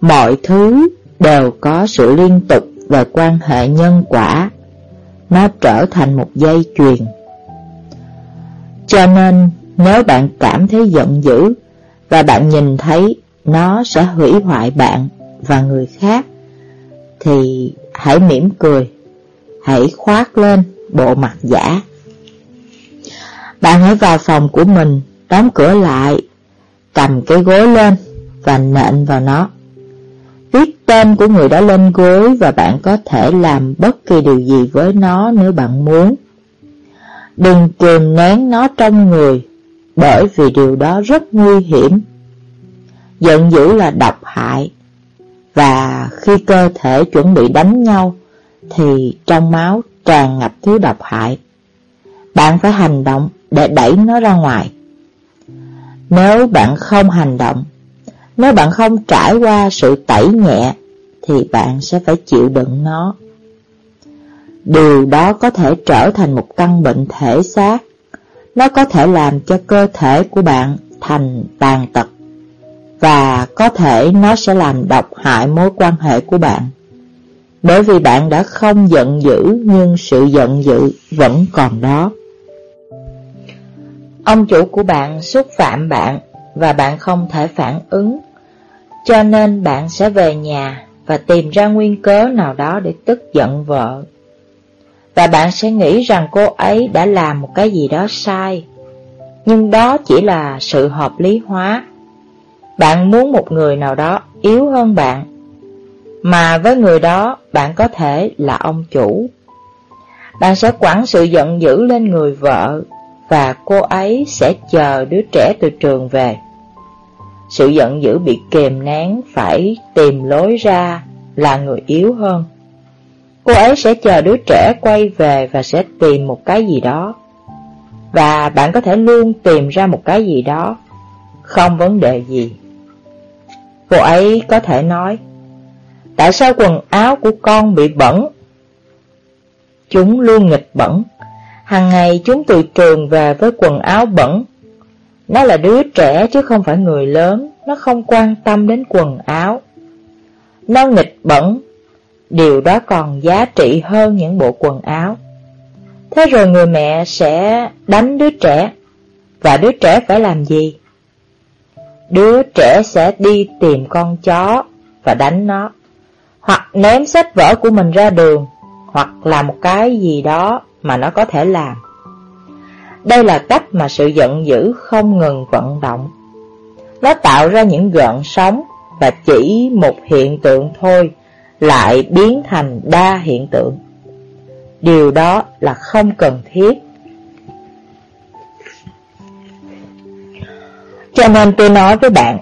Mọi thứ đều có sự liên tục về quan hệ nhân quả. Nó trở thành một dây chuyền. Cho nên nếu bạn cảm thấy giận dữ và bạn nhìn thấy nó sẽ hủy hoại bạn và người khác, thì hãy mỉm cười, hãy khoác lên bộ mặt giả. Bạn hãy vào phòng của mình, đóng cửa lại, cầm cái gối lên và nện vào nó. Viết tên của người đó lên gối và bạn có thể làm bất kỳ điều gì với nó nếu bạn muốn. Đừng kìm nén nó trong người bởi vì điều đó rất nguy hiểm. Giận dữ là độc hại, và khi cơ thể chuẩn bị đánh nhau, thì trong máu tràn ngập thứ độc hại. Bạn phải hành động để đẩy nó ra ngoài. Nếu bạn không hành động, nếu bạn không trải qua sự tẩy nhẹ, thì bạn sẽ phải chịu đựng nó. Điều đó có thể trở thành một căn bệnh thể xác nó có thể làm cho cơ thể của bạn thành tàn tật và có thể nó sẽ làm độc hại mối quan hệ của bạn. Bởi vì bạn đã không giận dữ nhưng sự giận dữ vẫn còn đó. Ông chủ của bạn xúc phạm bạn và bạn không thể phản ứng, cho nên bạn sẽ về nhà và tìm ra nguyên cớ nào đó để tức giận vợ và bạn sẽ nghĩ rằng cô ấy đã làm một cái gì đó sai. Nhưng đó chỉ là sự hợp lý hóa. Bạn muốn một người nào đó yếu hơn bạn, mà với người đó bạn có thể là ông chủ. Bạn sẽ quẳng sự giận dữ lên người vợ và cô ấy sẽ chờ đứa trẻ từ trường về. Sự giận dữ bị kềm nén phải tìm lối ra là người yếu hơn. Cô ấy sẽ chờ đứa trẻ quay về và sẽ tìm một cái gì đó. Và bạn có thể luôn tìm ra một cái gì đó Không vấn đề gì Cô ấy có thể nói, Tại sao quần áo của con bị bẩn? Chúng luôn nghịch bẩn. Hàng ngày chúng từ trường về với quần áo bẩn. Nó là đứa trẻ chứ không phải người lớn. Nó không quan tâm đến quần áo. Nó nghịch bẩn. Điều đó còn giá trị hơn những bộ quần áo. Thế rồi người mẹ sẽ đánh đứa trẻ. Và đứa trẻ phải làm gì? Đứa trẻ sẽ đi tìm con chó và đánh nó. Hoặc ném sách vở của mình ra đường, Hoặc làm một cái gì đó mà nó có thể làm. Đây là cách mà sự giận dữ không ngừng vận động. Nó tạo ra những gợn sóng Và chỉ một hiện tượng thôi, Lại biến thành đa hiện tượng. Điều đó là không cần thiết. Cho nên tôi nói với bạn,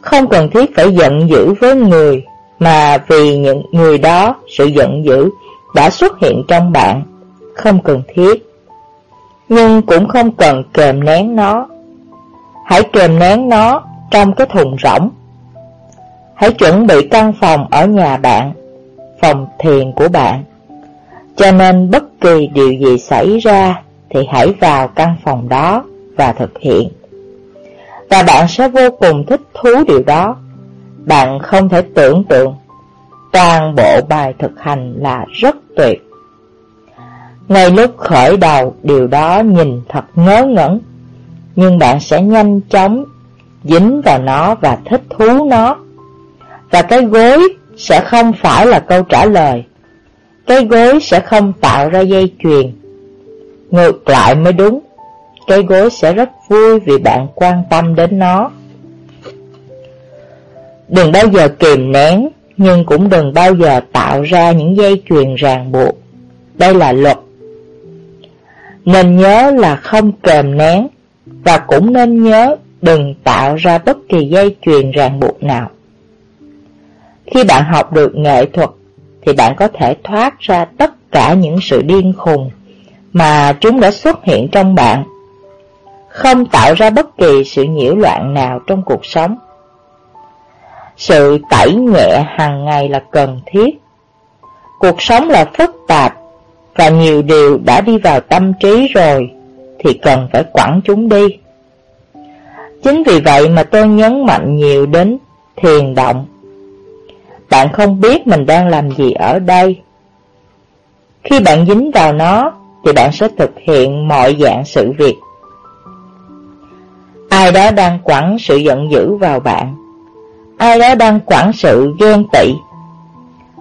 Không cần thiết phải giận dữ với người, Mà vì những người đó, Sự giận dữ đã xuất hiện trong bạn, Không cần thiết. Nhưng cũng không cần kềm nén nó. Hãy kềm nén nó trong cái thùng rỗng. Hãy chuẩn bị căn phòng ở nhà bạn, Phòng thiền của bạn. Cho nên bất kỳ điều gì xảy ra Thì hãy vào căn phòng đó và thực hiện và bạn sẽ vô cùng thích thú điều đó. Bạn không thể tưởng tượng, toàn bộ bài thực hành là rất tuyệt. Ngay lúc khởi đầu, điều đó nhìn thật ngớ ngẩn, nhưng bạn sẽ nhanh chóng dính vào nó và thích thú nó. Và cái gối sẽ không phải là câu trả lời. Cái gối sẽ không tạo ra dây chuyền. Ngược lại mới đúng cây gối sẽ rất vui vì bạn quan tâm đến nó. Đừng bao giờ kìm nén, nhưng cũng đừng bao giờ tạo ra những dây chuyền ràng buộc. Đây là luật. Nên nhớ là không kềm nén, và cũng nên nhớ đừng tạo ra bất kỳ dây chuyền ràng buộc nào. Khi bạn học được nghệ thuật, thì bạn có thể thoát ra tất cả những sự điên khùng mà chúng đã xuất hiện trong bạn không tạo ra bất kỳ sự nhiễu loạn nào trong cuộc sống. Sự tẩy nhẹ hàng ngày là cần thiết. Cuộc sống là phức tạp, và nhiều điều đã đi vào tâm trí rồi, thì cần phải quẳng chúng đi. Chính vì vậy mà tôi nhấn mạnh nhiều đến thiền động. Bạn không biết mình đang làm gì ở đây. Khi bạn dính vào nó, thì bạn sẽ thực hiện mọi dạng sự việc Ai đó đang quẳng sự giận dữ vào bạn. Ai đó đang quẳng sự ghen tị.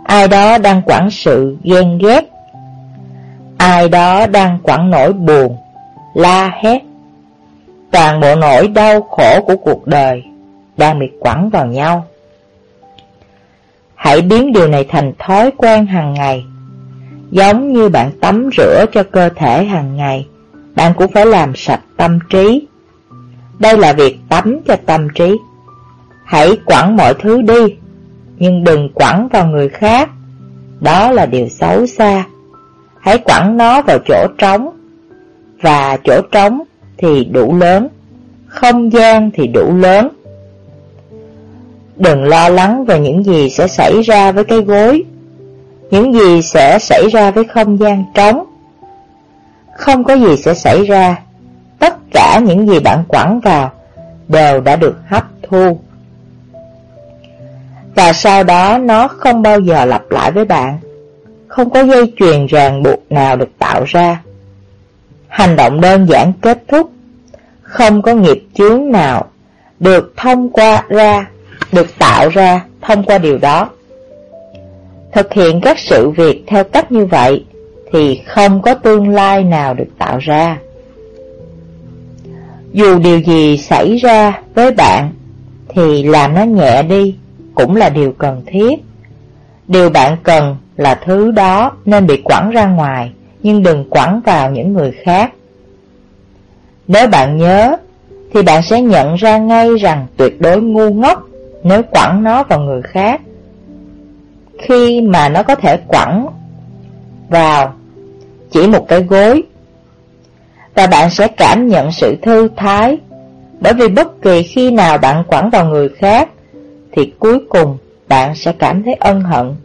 Ai đó đang quẳng sự ghen ghét. Ai đó đang quẳng nỗi buồn, La hét. Toàn bộ nỗi đau khổ của cuộc đời Đang bị quẳng vào nhau. Hãy biến điều này thành thói quen hàng ngày, Giống như bạn tắm rửa cho cơ thể hàng ngày. Bạn cũng phải làm sạch tâm trí đây là việc tắm cho tâm trí. Hãy quẳng mọi thứ đi, nhưng đừng quẳng vào người khác. Đó là điều xấu xa. Hãy quẳng nó vào chỗ trống, và chỗ trống thì đủ lớn, không gian thì đủ lớn. Đừng lo lắng về những gì sẽ xảy ra với cái gối, những gì sẽ xảy ra với không gian trống. Không có gì sẽ xảy ra tất cả những gì bạn quẳng vào đều đã được hấp thu. Và sau đó nó không bao giờ lặp lại với bạn, không có dây chuyền ràng buộc nào được tạo ra. Hành động đơn giản kết thúc, không có nghiệp chướng nào được thông qua ra, được tạo ra thông qua điều đó. Thực hiện các sự việc theo cách như vậy thì không có tương lai nào được tạo ra. Dù điều gì xảy ra với bạn thì làm nó nhẹ đi cũng là điều cần thiết. Điều bạn cần là thứ đó nên bị quẳng ra ngoài, nhưng đừng quẳng vào những người khác. Nếu bạn nhớ, thì bạn sẽ nhận ra ngay rằng tuyệt đối ngu ngốc nếu quẳng nó vào người khác. Khi mà nó có thể quẳng vào chỉ một cái gối và bạn sẽ cảm nhận sự thư thái. Bởi vì bất kỳ khi nào bạn quẳng vào người khác, thì cuối cùng bạn sẽ cảm thấy ân hận.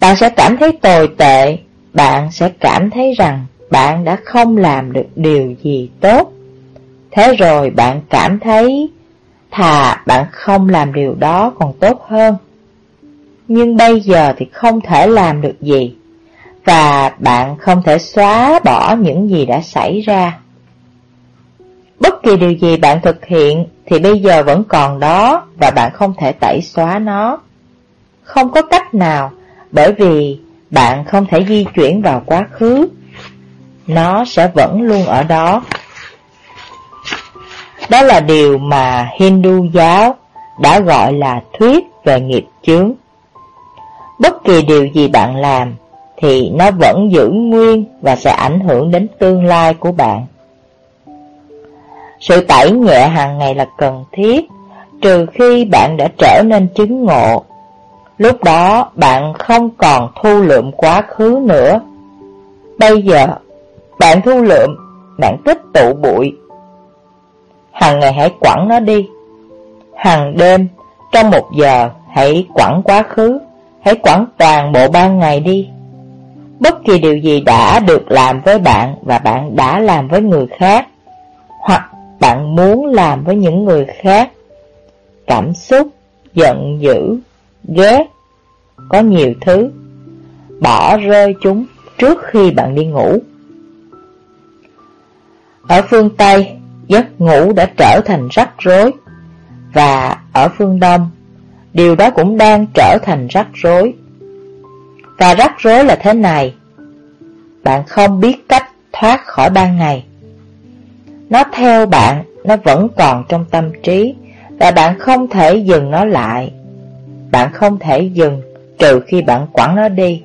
Bạn sẽ cảm thấy tồi tệ, bạn sẽ cảm thấy rằng bạn đã không làm được điều gì tốt. Thế rồi bạn cảm thấy thà bạn không làm điều đó còn tốt hơn. Nhưng bây giờ thì không thể làm được gì, và bạn không thể xóa bỏ những gì đã xảy ra. Bất kỳ điều gì bạn thực hiện thì bây giờ vẫn còn đó và bạn không thể tẩy xóa nó. Không có cách nào, bởi vì bạn không thể di chuyển vào quá khứ. Nó sẽ vẫn luôn ở đó. Đó là điều mà Hindu giáo đã gọi là thuyết về nghiệp chướng. Bất kỳ điều gì bạn làm thì nó vẫn giữ nguyên và sẽ ảnh hưởng đến tương lai của bạn. Sự tẩy nhẹ hàng ngày là cần thiết, trừ khi bạn đã trở nên chứng ngộ. Lúc đó bạn không còn thu lượm quá khứ nữa. Bây giờ, bạn thu lượm, bạn tích tụ bụi. Hàng ngày hãy quẳng nó đi. Hàng đêm, trong một giờ, hãy quẳng quá khứ, hãy quẳng toàn bộ ban ngày đi. Bất kỳ điều gì đã được làm với bạn và bạn đã làm với người khác, hoặc bạn muốn làm với những người khác. Cảm xúc, giận dữ, ghét, có nhiều thứ. Bỏ rơi chúng trước khi bạn đi ngủ. Ở phương Tây, giấc ngủ đã trở thành rắc rối, và ở phương Đông, điều đó cũng đang trở thành rắc rối. Và rắc rối là thế này, bạn không biết cách thoát khỏi ban ngày. Nó theo bạn, nó vẫn còn trong tâm trí và bạn không thể dừng nó lại. Bạn không thể dừng trừ khi bạn quẳng nó đi.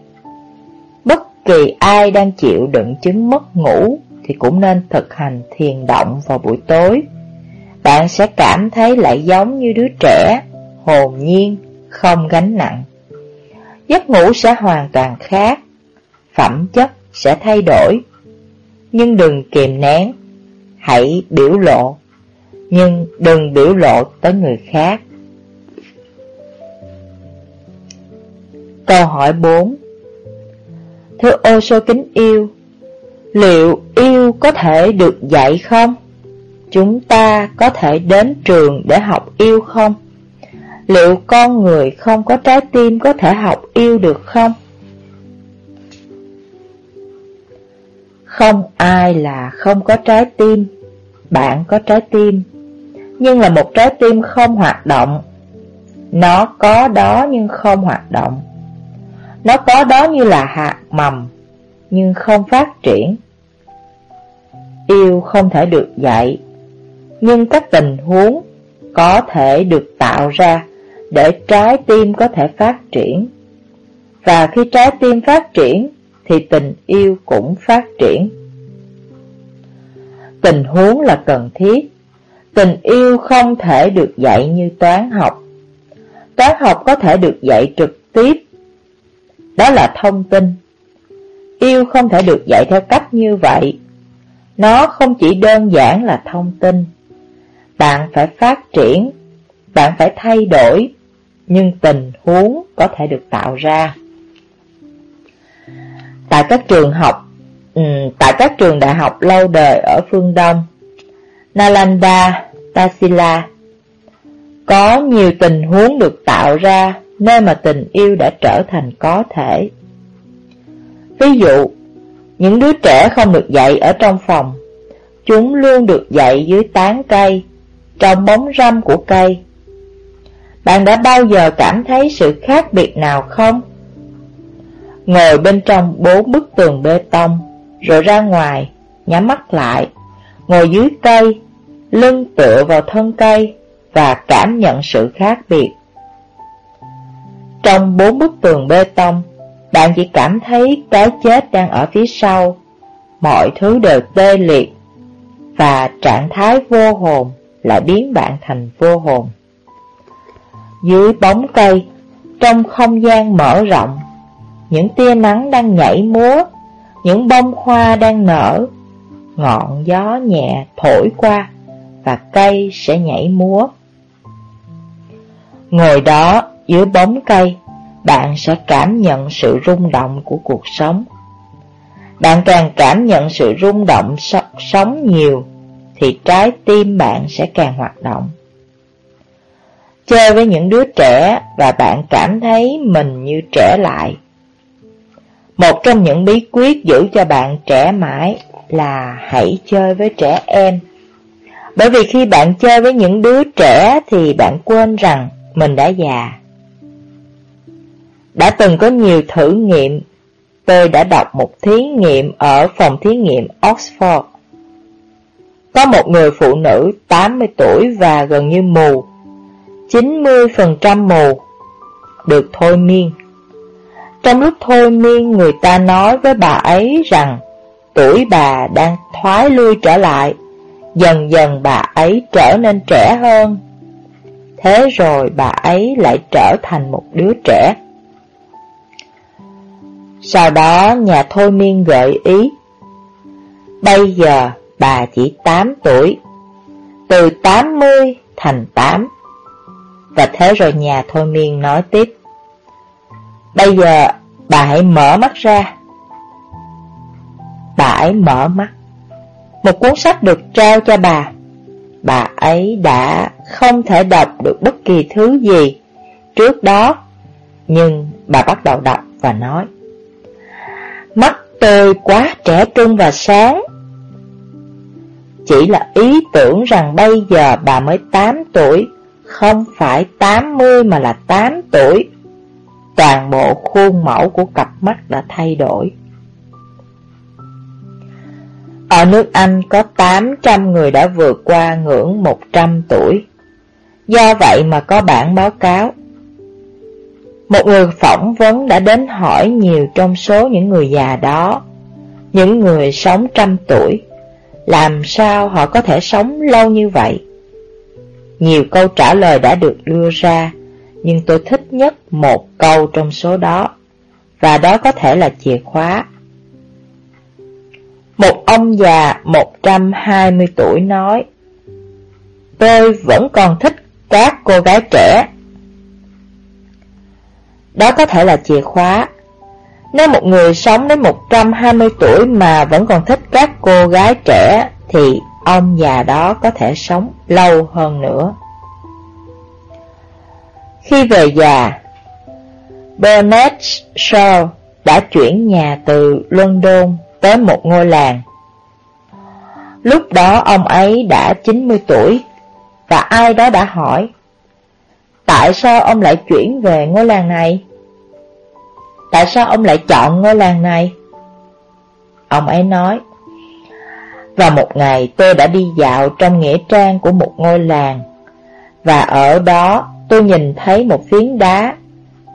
Bất kỳ ai đang chịu đựng chứng mất ngủ thì cũng nên thực hành thiền động vào buổi tối. Bạn sẽ cảm thấy lại giống như đứa trẻ, hồn nhiên, không gánh nặng. Giấc ngủ sẽ hoàn toàn khác, phẩm chất sẽ thay đổi. Nhưng đừng kìm nén, hãy biểu lộ, nhưng đừng biểu lộ tới người khác. Câu hỏi 4 Thưa ô sô kính yêu, liệu yêu có thể được dạy không? Chúng ta có thể đến trường để học yêu không? Liệu con người không có trái tim có thể học yêu được không? Không ai là không có trái tim, bạn có trái tim, nhưng là một trái tim không hoạt động. Nó có đó nhưng không hoạt động. Nó có đó như là hạt mầm, nhưng không phát triển. Yêu không thể được dạy, nhưng các tình huống có thể được tạo ra để trái tim có thể phát triển. Và khi trái tim phát triển thì tình yêu cũng phát triển. Tình huống là cần thiết. Tình yêu không thể được dạy như toán học. Toán học có thể được dạy trực tiếp. Đó là thông tin. Yêu không thể được dạy theo cách như vậy. Nó không chỉ đơn giản là thông tin. Bạn phải phát triển, bạn phải thay đổi, nhưng tình huống có thể được tạo ra. Tại các trường học, ừ, tại các trường đại học lâu đời ở phương Đông, Nalanda, Tasila, có nhiều tình huống được tạo ra nơi mà tình yêu đã trở thành có thể. Ví dụ, những đứa trẻ không được dạy ở trong phòng, chúng luôn được dạy dưới tán cây, trong bóng râm của cây. Bạn đã bao giờ cảm thấy sự khác biệt nào không? Ngồi bên trong bốn bức tường bê tông, rồi ra ngoài, nhắm mắt lại, ngồi dưới cây, lưng tựa vào thân cây và cảm nhận sự khác biệt. Trong bốn bức tường bê tông, bạn chỉ cảm thấy cái chết đang ở phía sau, mọi thứ đều tê liệt, và trạng thái vô hồn lại biến bạn thành vô hồn. Dưới bóng cây, trong không gian mở rộng, những tia nắng đang nhảy múa, những bông hoa đang nở, ngọn gió nhẹ thổi qua và cây sẽ nhảy múa. Ngồi đó dưới bóng cây, bạn sẽ cảm nhận sự rung động của cuộc sống. Bạn càng cảm nhận sự rung động sống nhiều, thì trái tim bạn sẽ càng hoạt động. Chơi với những đứa trẻ và bạn cảm thấy mình như trẻ lại. Một trong những bí quyết giữ cho bạn trẻ mãi là hãy chơi với trẻ em. Bởi vì khi bạn chơi với những đứa trẻ thì bạn quên rằng mình đã già. Đã từng có nhiều thử nghiệm, tôi đã đọc một thí nghiệm ở phòng thí nghiệm Oxford. Có một người phụ nữ 80 tuổi và gần như mù, 90% mù, được thôi miên. Trong lúc thôi miên người ta nói với bà ấy rằng tuổi bà đang thoái lui trở lại, dần dần bà ấy trở nên trẻ hơn. Thế rồi bà ấy lại trở thành một đứa trẻ. Sau đó nhà thôi miên gợi ý Bây giờ bà chỉ 8 tuổi Từ 80 thành 8 và thế rồi nhà thôi miên nói tiếp. Bây giờ bà hãy mở mắt ra. Bà ấy mở mắt. Một cuốn sách được trao cho bà. Bà ấy đã không thể đọc được bất kỳ thứ gì trước đó. Nhưng bà bắt đầu đọc và nói. Mắt tôi quá trẻ trung và sáng. Chỉ là ý tưởng rằng bây giờ bà mới 8 tuổi. Không phải 80 mà là 8 tuổi. Toàn bộ khuôn mẫu của cặp mắt đã thay đổi. Ở nước Anh có 800 người đã vượt qua ngưỡng 100 tuổi. Do vậy mà có bản báo cáo. Một người phỏng vấn đã đến hỏi nhiều trong số những người già đó, những người sống trăm tuổi, làm sao họ có thể sống lâu như vậy? Nhiều câu trả lời đã được đưa ra, nhưng tôi thích nhất một câu trong số đó, và đó có thể là chìa khóa. Một ông già 120 tuổi nói, Tôi vẫn còn thích các cô gái trẻ đó có thể là chìa khóa. Nếu một người sống đến 120 tuổi mà vẫn còn thích các cô gái trẻ thì ông già đó có thể sống lâu hơn nữa. Khi về già, Bernard Shaw đã chuyển nhà từ London tới một ngôi làng. Lúc đó ông ấy đã 90 tuổi và ai đó đã hỏi Tại sao ông lại chuyển về ngôi làng này? Tại sao ông lại chọn ngôi làng này? Ông ấy nói vào một ngày, tôi đã đi dạo trong nghĩa trang của một ngôi làng. Và ở đó, tôi nhìn thấy một phiến đá.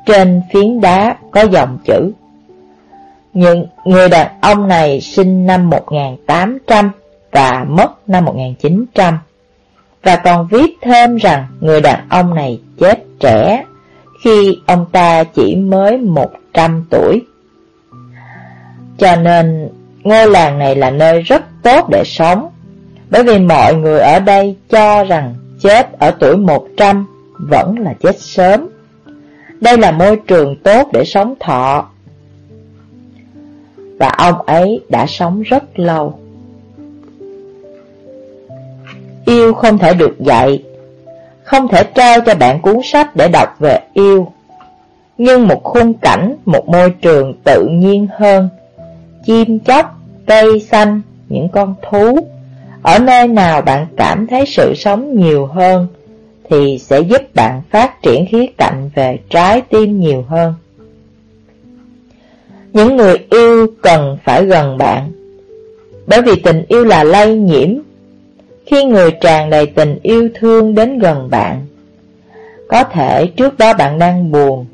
Trên phiến đá có dòng chữ, Những người đàn ông này sinh năm 1800 và mất năm 1900 Và còn viết thêm rằng người đàn ông này chết trẻ khi ông ta chỉ mới 100 tuổi. Cho nên, ngôi làng này là nơi rất tốt để sống, bởi vì mọi người ở đây cho rằng chết ở tuổi 100 vẫn là chết sớm. Đây là môi trường tốt để sống thọ. Và ông ấy đã sống rất lâu. Yêu không thể được dạy không thể trao cho bạn cuốn sách để đọc về yêu. Nhưng một khung cảnh, một môi trường tự nhiên hơn, chim chóc, cây xanh, những con thú, ở nơi nào bạn cảm thấy sự sống nhiều hơn, thì sẽ giúp bạn phát triển khía cạnh về trái tim nhiều hơn. Những người yêu cần phải gần bạn, bởi vì tình yêu là lây nhiễm khi người tràn đầy tình yêu thương đến gần bạn. Có thể trước đó bạn đang buồn,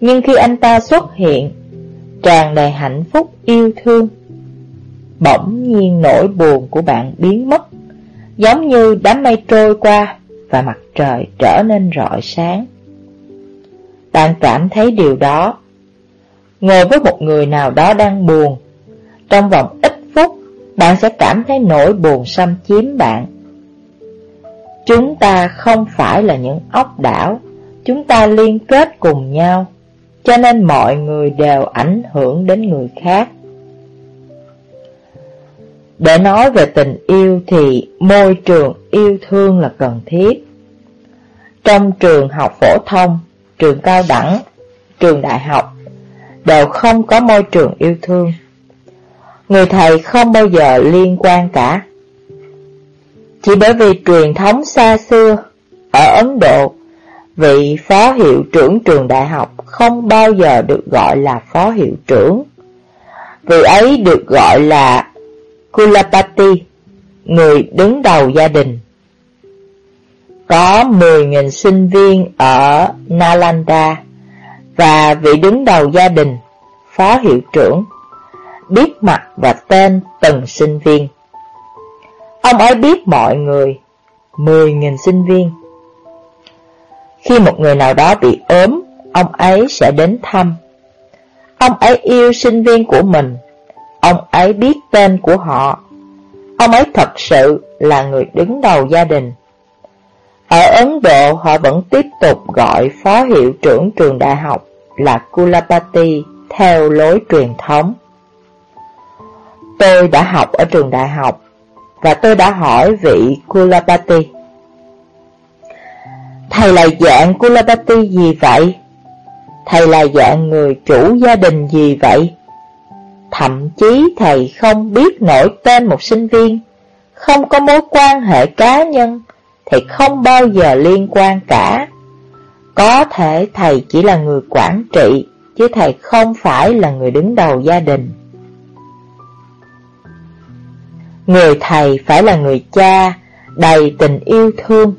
nhưng khi anh ta xuất hiện, tràn đầy hạnh phúc yêu thương, bỗng nhiên nỗi buồn của bạn biến mất, giống như đám mây trôi qua và mặt trời trở nên rọi sáng. Bạn cảm thấy điều đó. Ngồi với một người nào đó đang buồn, trong vòng ít phút bạn sẽ cảm thấy nỗi buồn xâm chiếm bạn. Chúng ta không phải là những ốc đảo, chúng ta liên kết cùng nhau, cho nên mọi người đều ảnh hưởng đến người khác. Để nói về tình yêu thì môi trường yêu thương là cần thiết. Trong trường học phổ thông, trường cao đẳng, trường đại học đều không có môi trường yêu thương. Người thầy không bao giờ liên quan cả. Chỉ bởi vì truyền thống xa xưa, ở Ấn Độ, vị phó hiệu trưởng trường đại học không bao giờ được gọi là phó hiệu trưởng. Vị ấy được gọi là Kulapati, người đứng đầu gia đình. Có 10.000 sinh viên ở Nalanda và vị đứng đầu gia đình, phó hiệu trưởng, biết mặt và tên từng sinh viên. Ông ấy biết mọi người, 10.000 sinh viên. Khi một người nào đó bị ốm, ông ấy sẽ đến thăm. Ông ấy yêu sinh viên của mình, ông ấy biết tên của họ. Ông ấy thật sự là người đứng đầu gia đình. Ở Ấn Độ, họ vẫn tiếp tục gọi phó hiệu trưởng trường đại học là Kulapati theo lối truyền thống. Tôi đã học ở trường đại học và tôi đã hỏi vị Kulapati. Thầy là dạng Kulapati gì vậy? Thầy là dạng người chủ gia đình gì vậy? Thậm chí thầy không biết nổi tên một sinh viên, không có mối quan hệ cá nhân, thì không bao giờ liên quan cả. Có thể thầy chỉ là người quản trị, chứ thầy không phải là người đứng đầu gia đình. Người thầy phải là người cha, đầy tình yêu thương.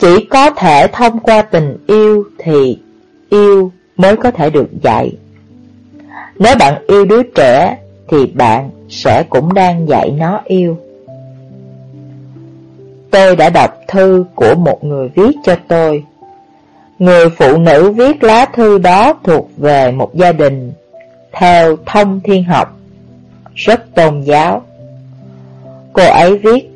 Chỉ có thể thông qua tình yêu thì yêu mới có thể được dạy. Nếu bạn yêu đứa trẻ thì bạn sẽ cũng đang dạy nó yêu. Tôi đã đọc thư của một người viết cho tôi. Người phụ nữ viết lá thư đó thuộc về một gia đình theo thông thiên học, rất tôn giáo. Cô ấy viết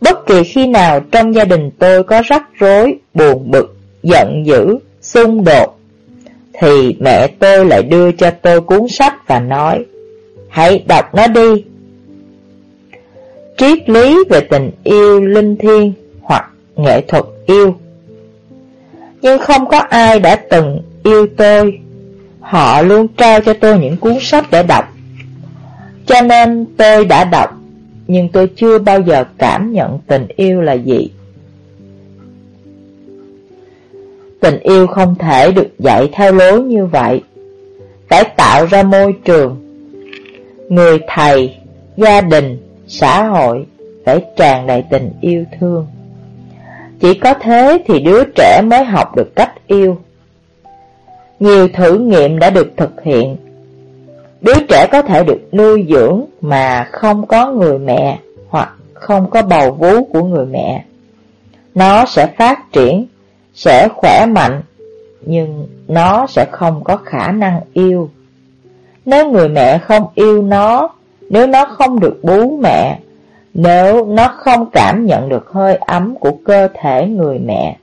Bất kỳ khi nào trong gia đình tôi có rắc rối, buồn bực, giận dữ, xung đột thì mẹ tôi lại đưa cho tôi cuốn sách và nói, Hãy đọc nó đi. Triết lý về tình yêu linh thiêng hoặc nghệ thuật yêu. Nhưng không có ai đã từng yêu tôi. Họ luôn trao cho tôi những cuốn sách để đọc. Cho nên tôi đã đọc, nhưng tôi chưa bao giờ cảm nhận tình yêu là gì. Tình yêu không thể được dạy theo lối như vậy, phải tạo ra môi trường. Người thầy, gia đình, xã hội phải tràn đầy tình yêu thương. Chỉ có thế thì đứa trẻ mới học được cách yêu. Nhiều thử nghiệm đã được thực hiện Đứa trẻ có thể được nuôi dưỡng mà không có người mẹ hoặc không có bầu vú của người mẹ. Nó sẽ phát triển, sẽ khỏe mạnh, nhưng nó sẽ không có khả năng yêu. Nếu người mẹ không yêu nó, nếu nó không được bú mẹ, nếu nó không cảm nhận được hơi ấm của cơ thể người mẹ,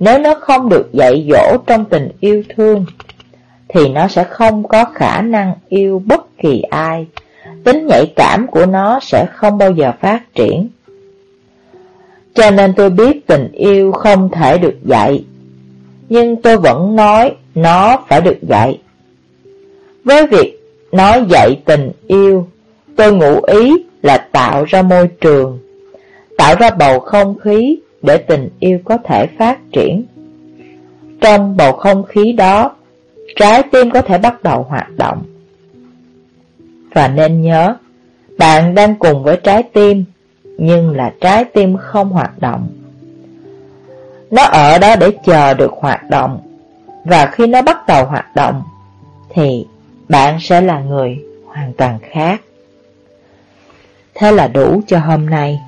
nếu nó không được dạy dỗ trong tình yêu thương, thì nó sẽ không có khả năng yêu bất kỳ ai. Tính nhạy cảm của nó sẽ không bao giờ phát triển. Cho nên tôi biết tình yêu không thể được dạy, nhưng tôi vẫn nói nó phải được dạy. Với việc nói dạy tình yêu, tôi ngụ ý là tạo ra môi trường, tạo ra bầu không khí để tình yêu có thể phát triển. Trong bầu không khí đó, trái tim có thể bắt đầu hoạt động. Và nên nhớ, bạn đang cùng với trái tim, nhưng là trái tim không hoạt động. Nó ở đó để chờ được hoạt động, và khi nó bắt đầu hoạt động, thì bạn sẽ là người hoàn toàn khác. Thế là đủ cho hôm nay.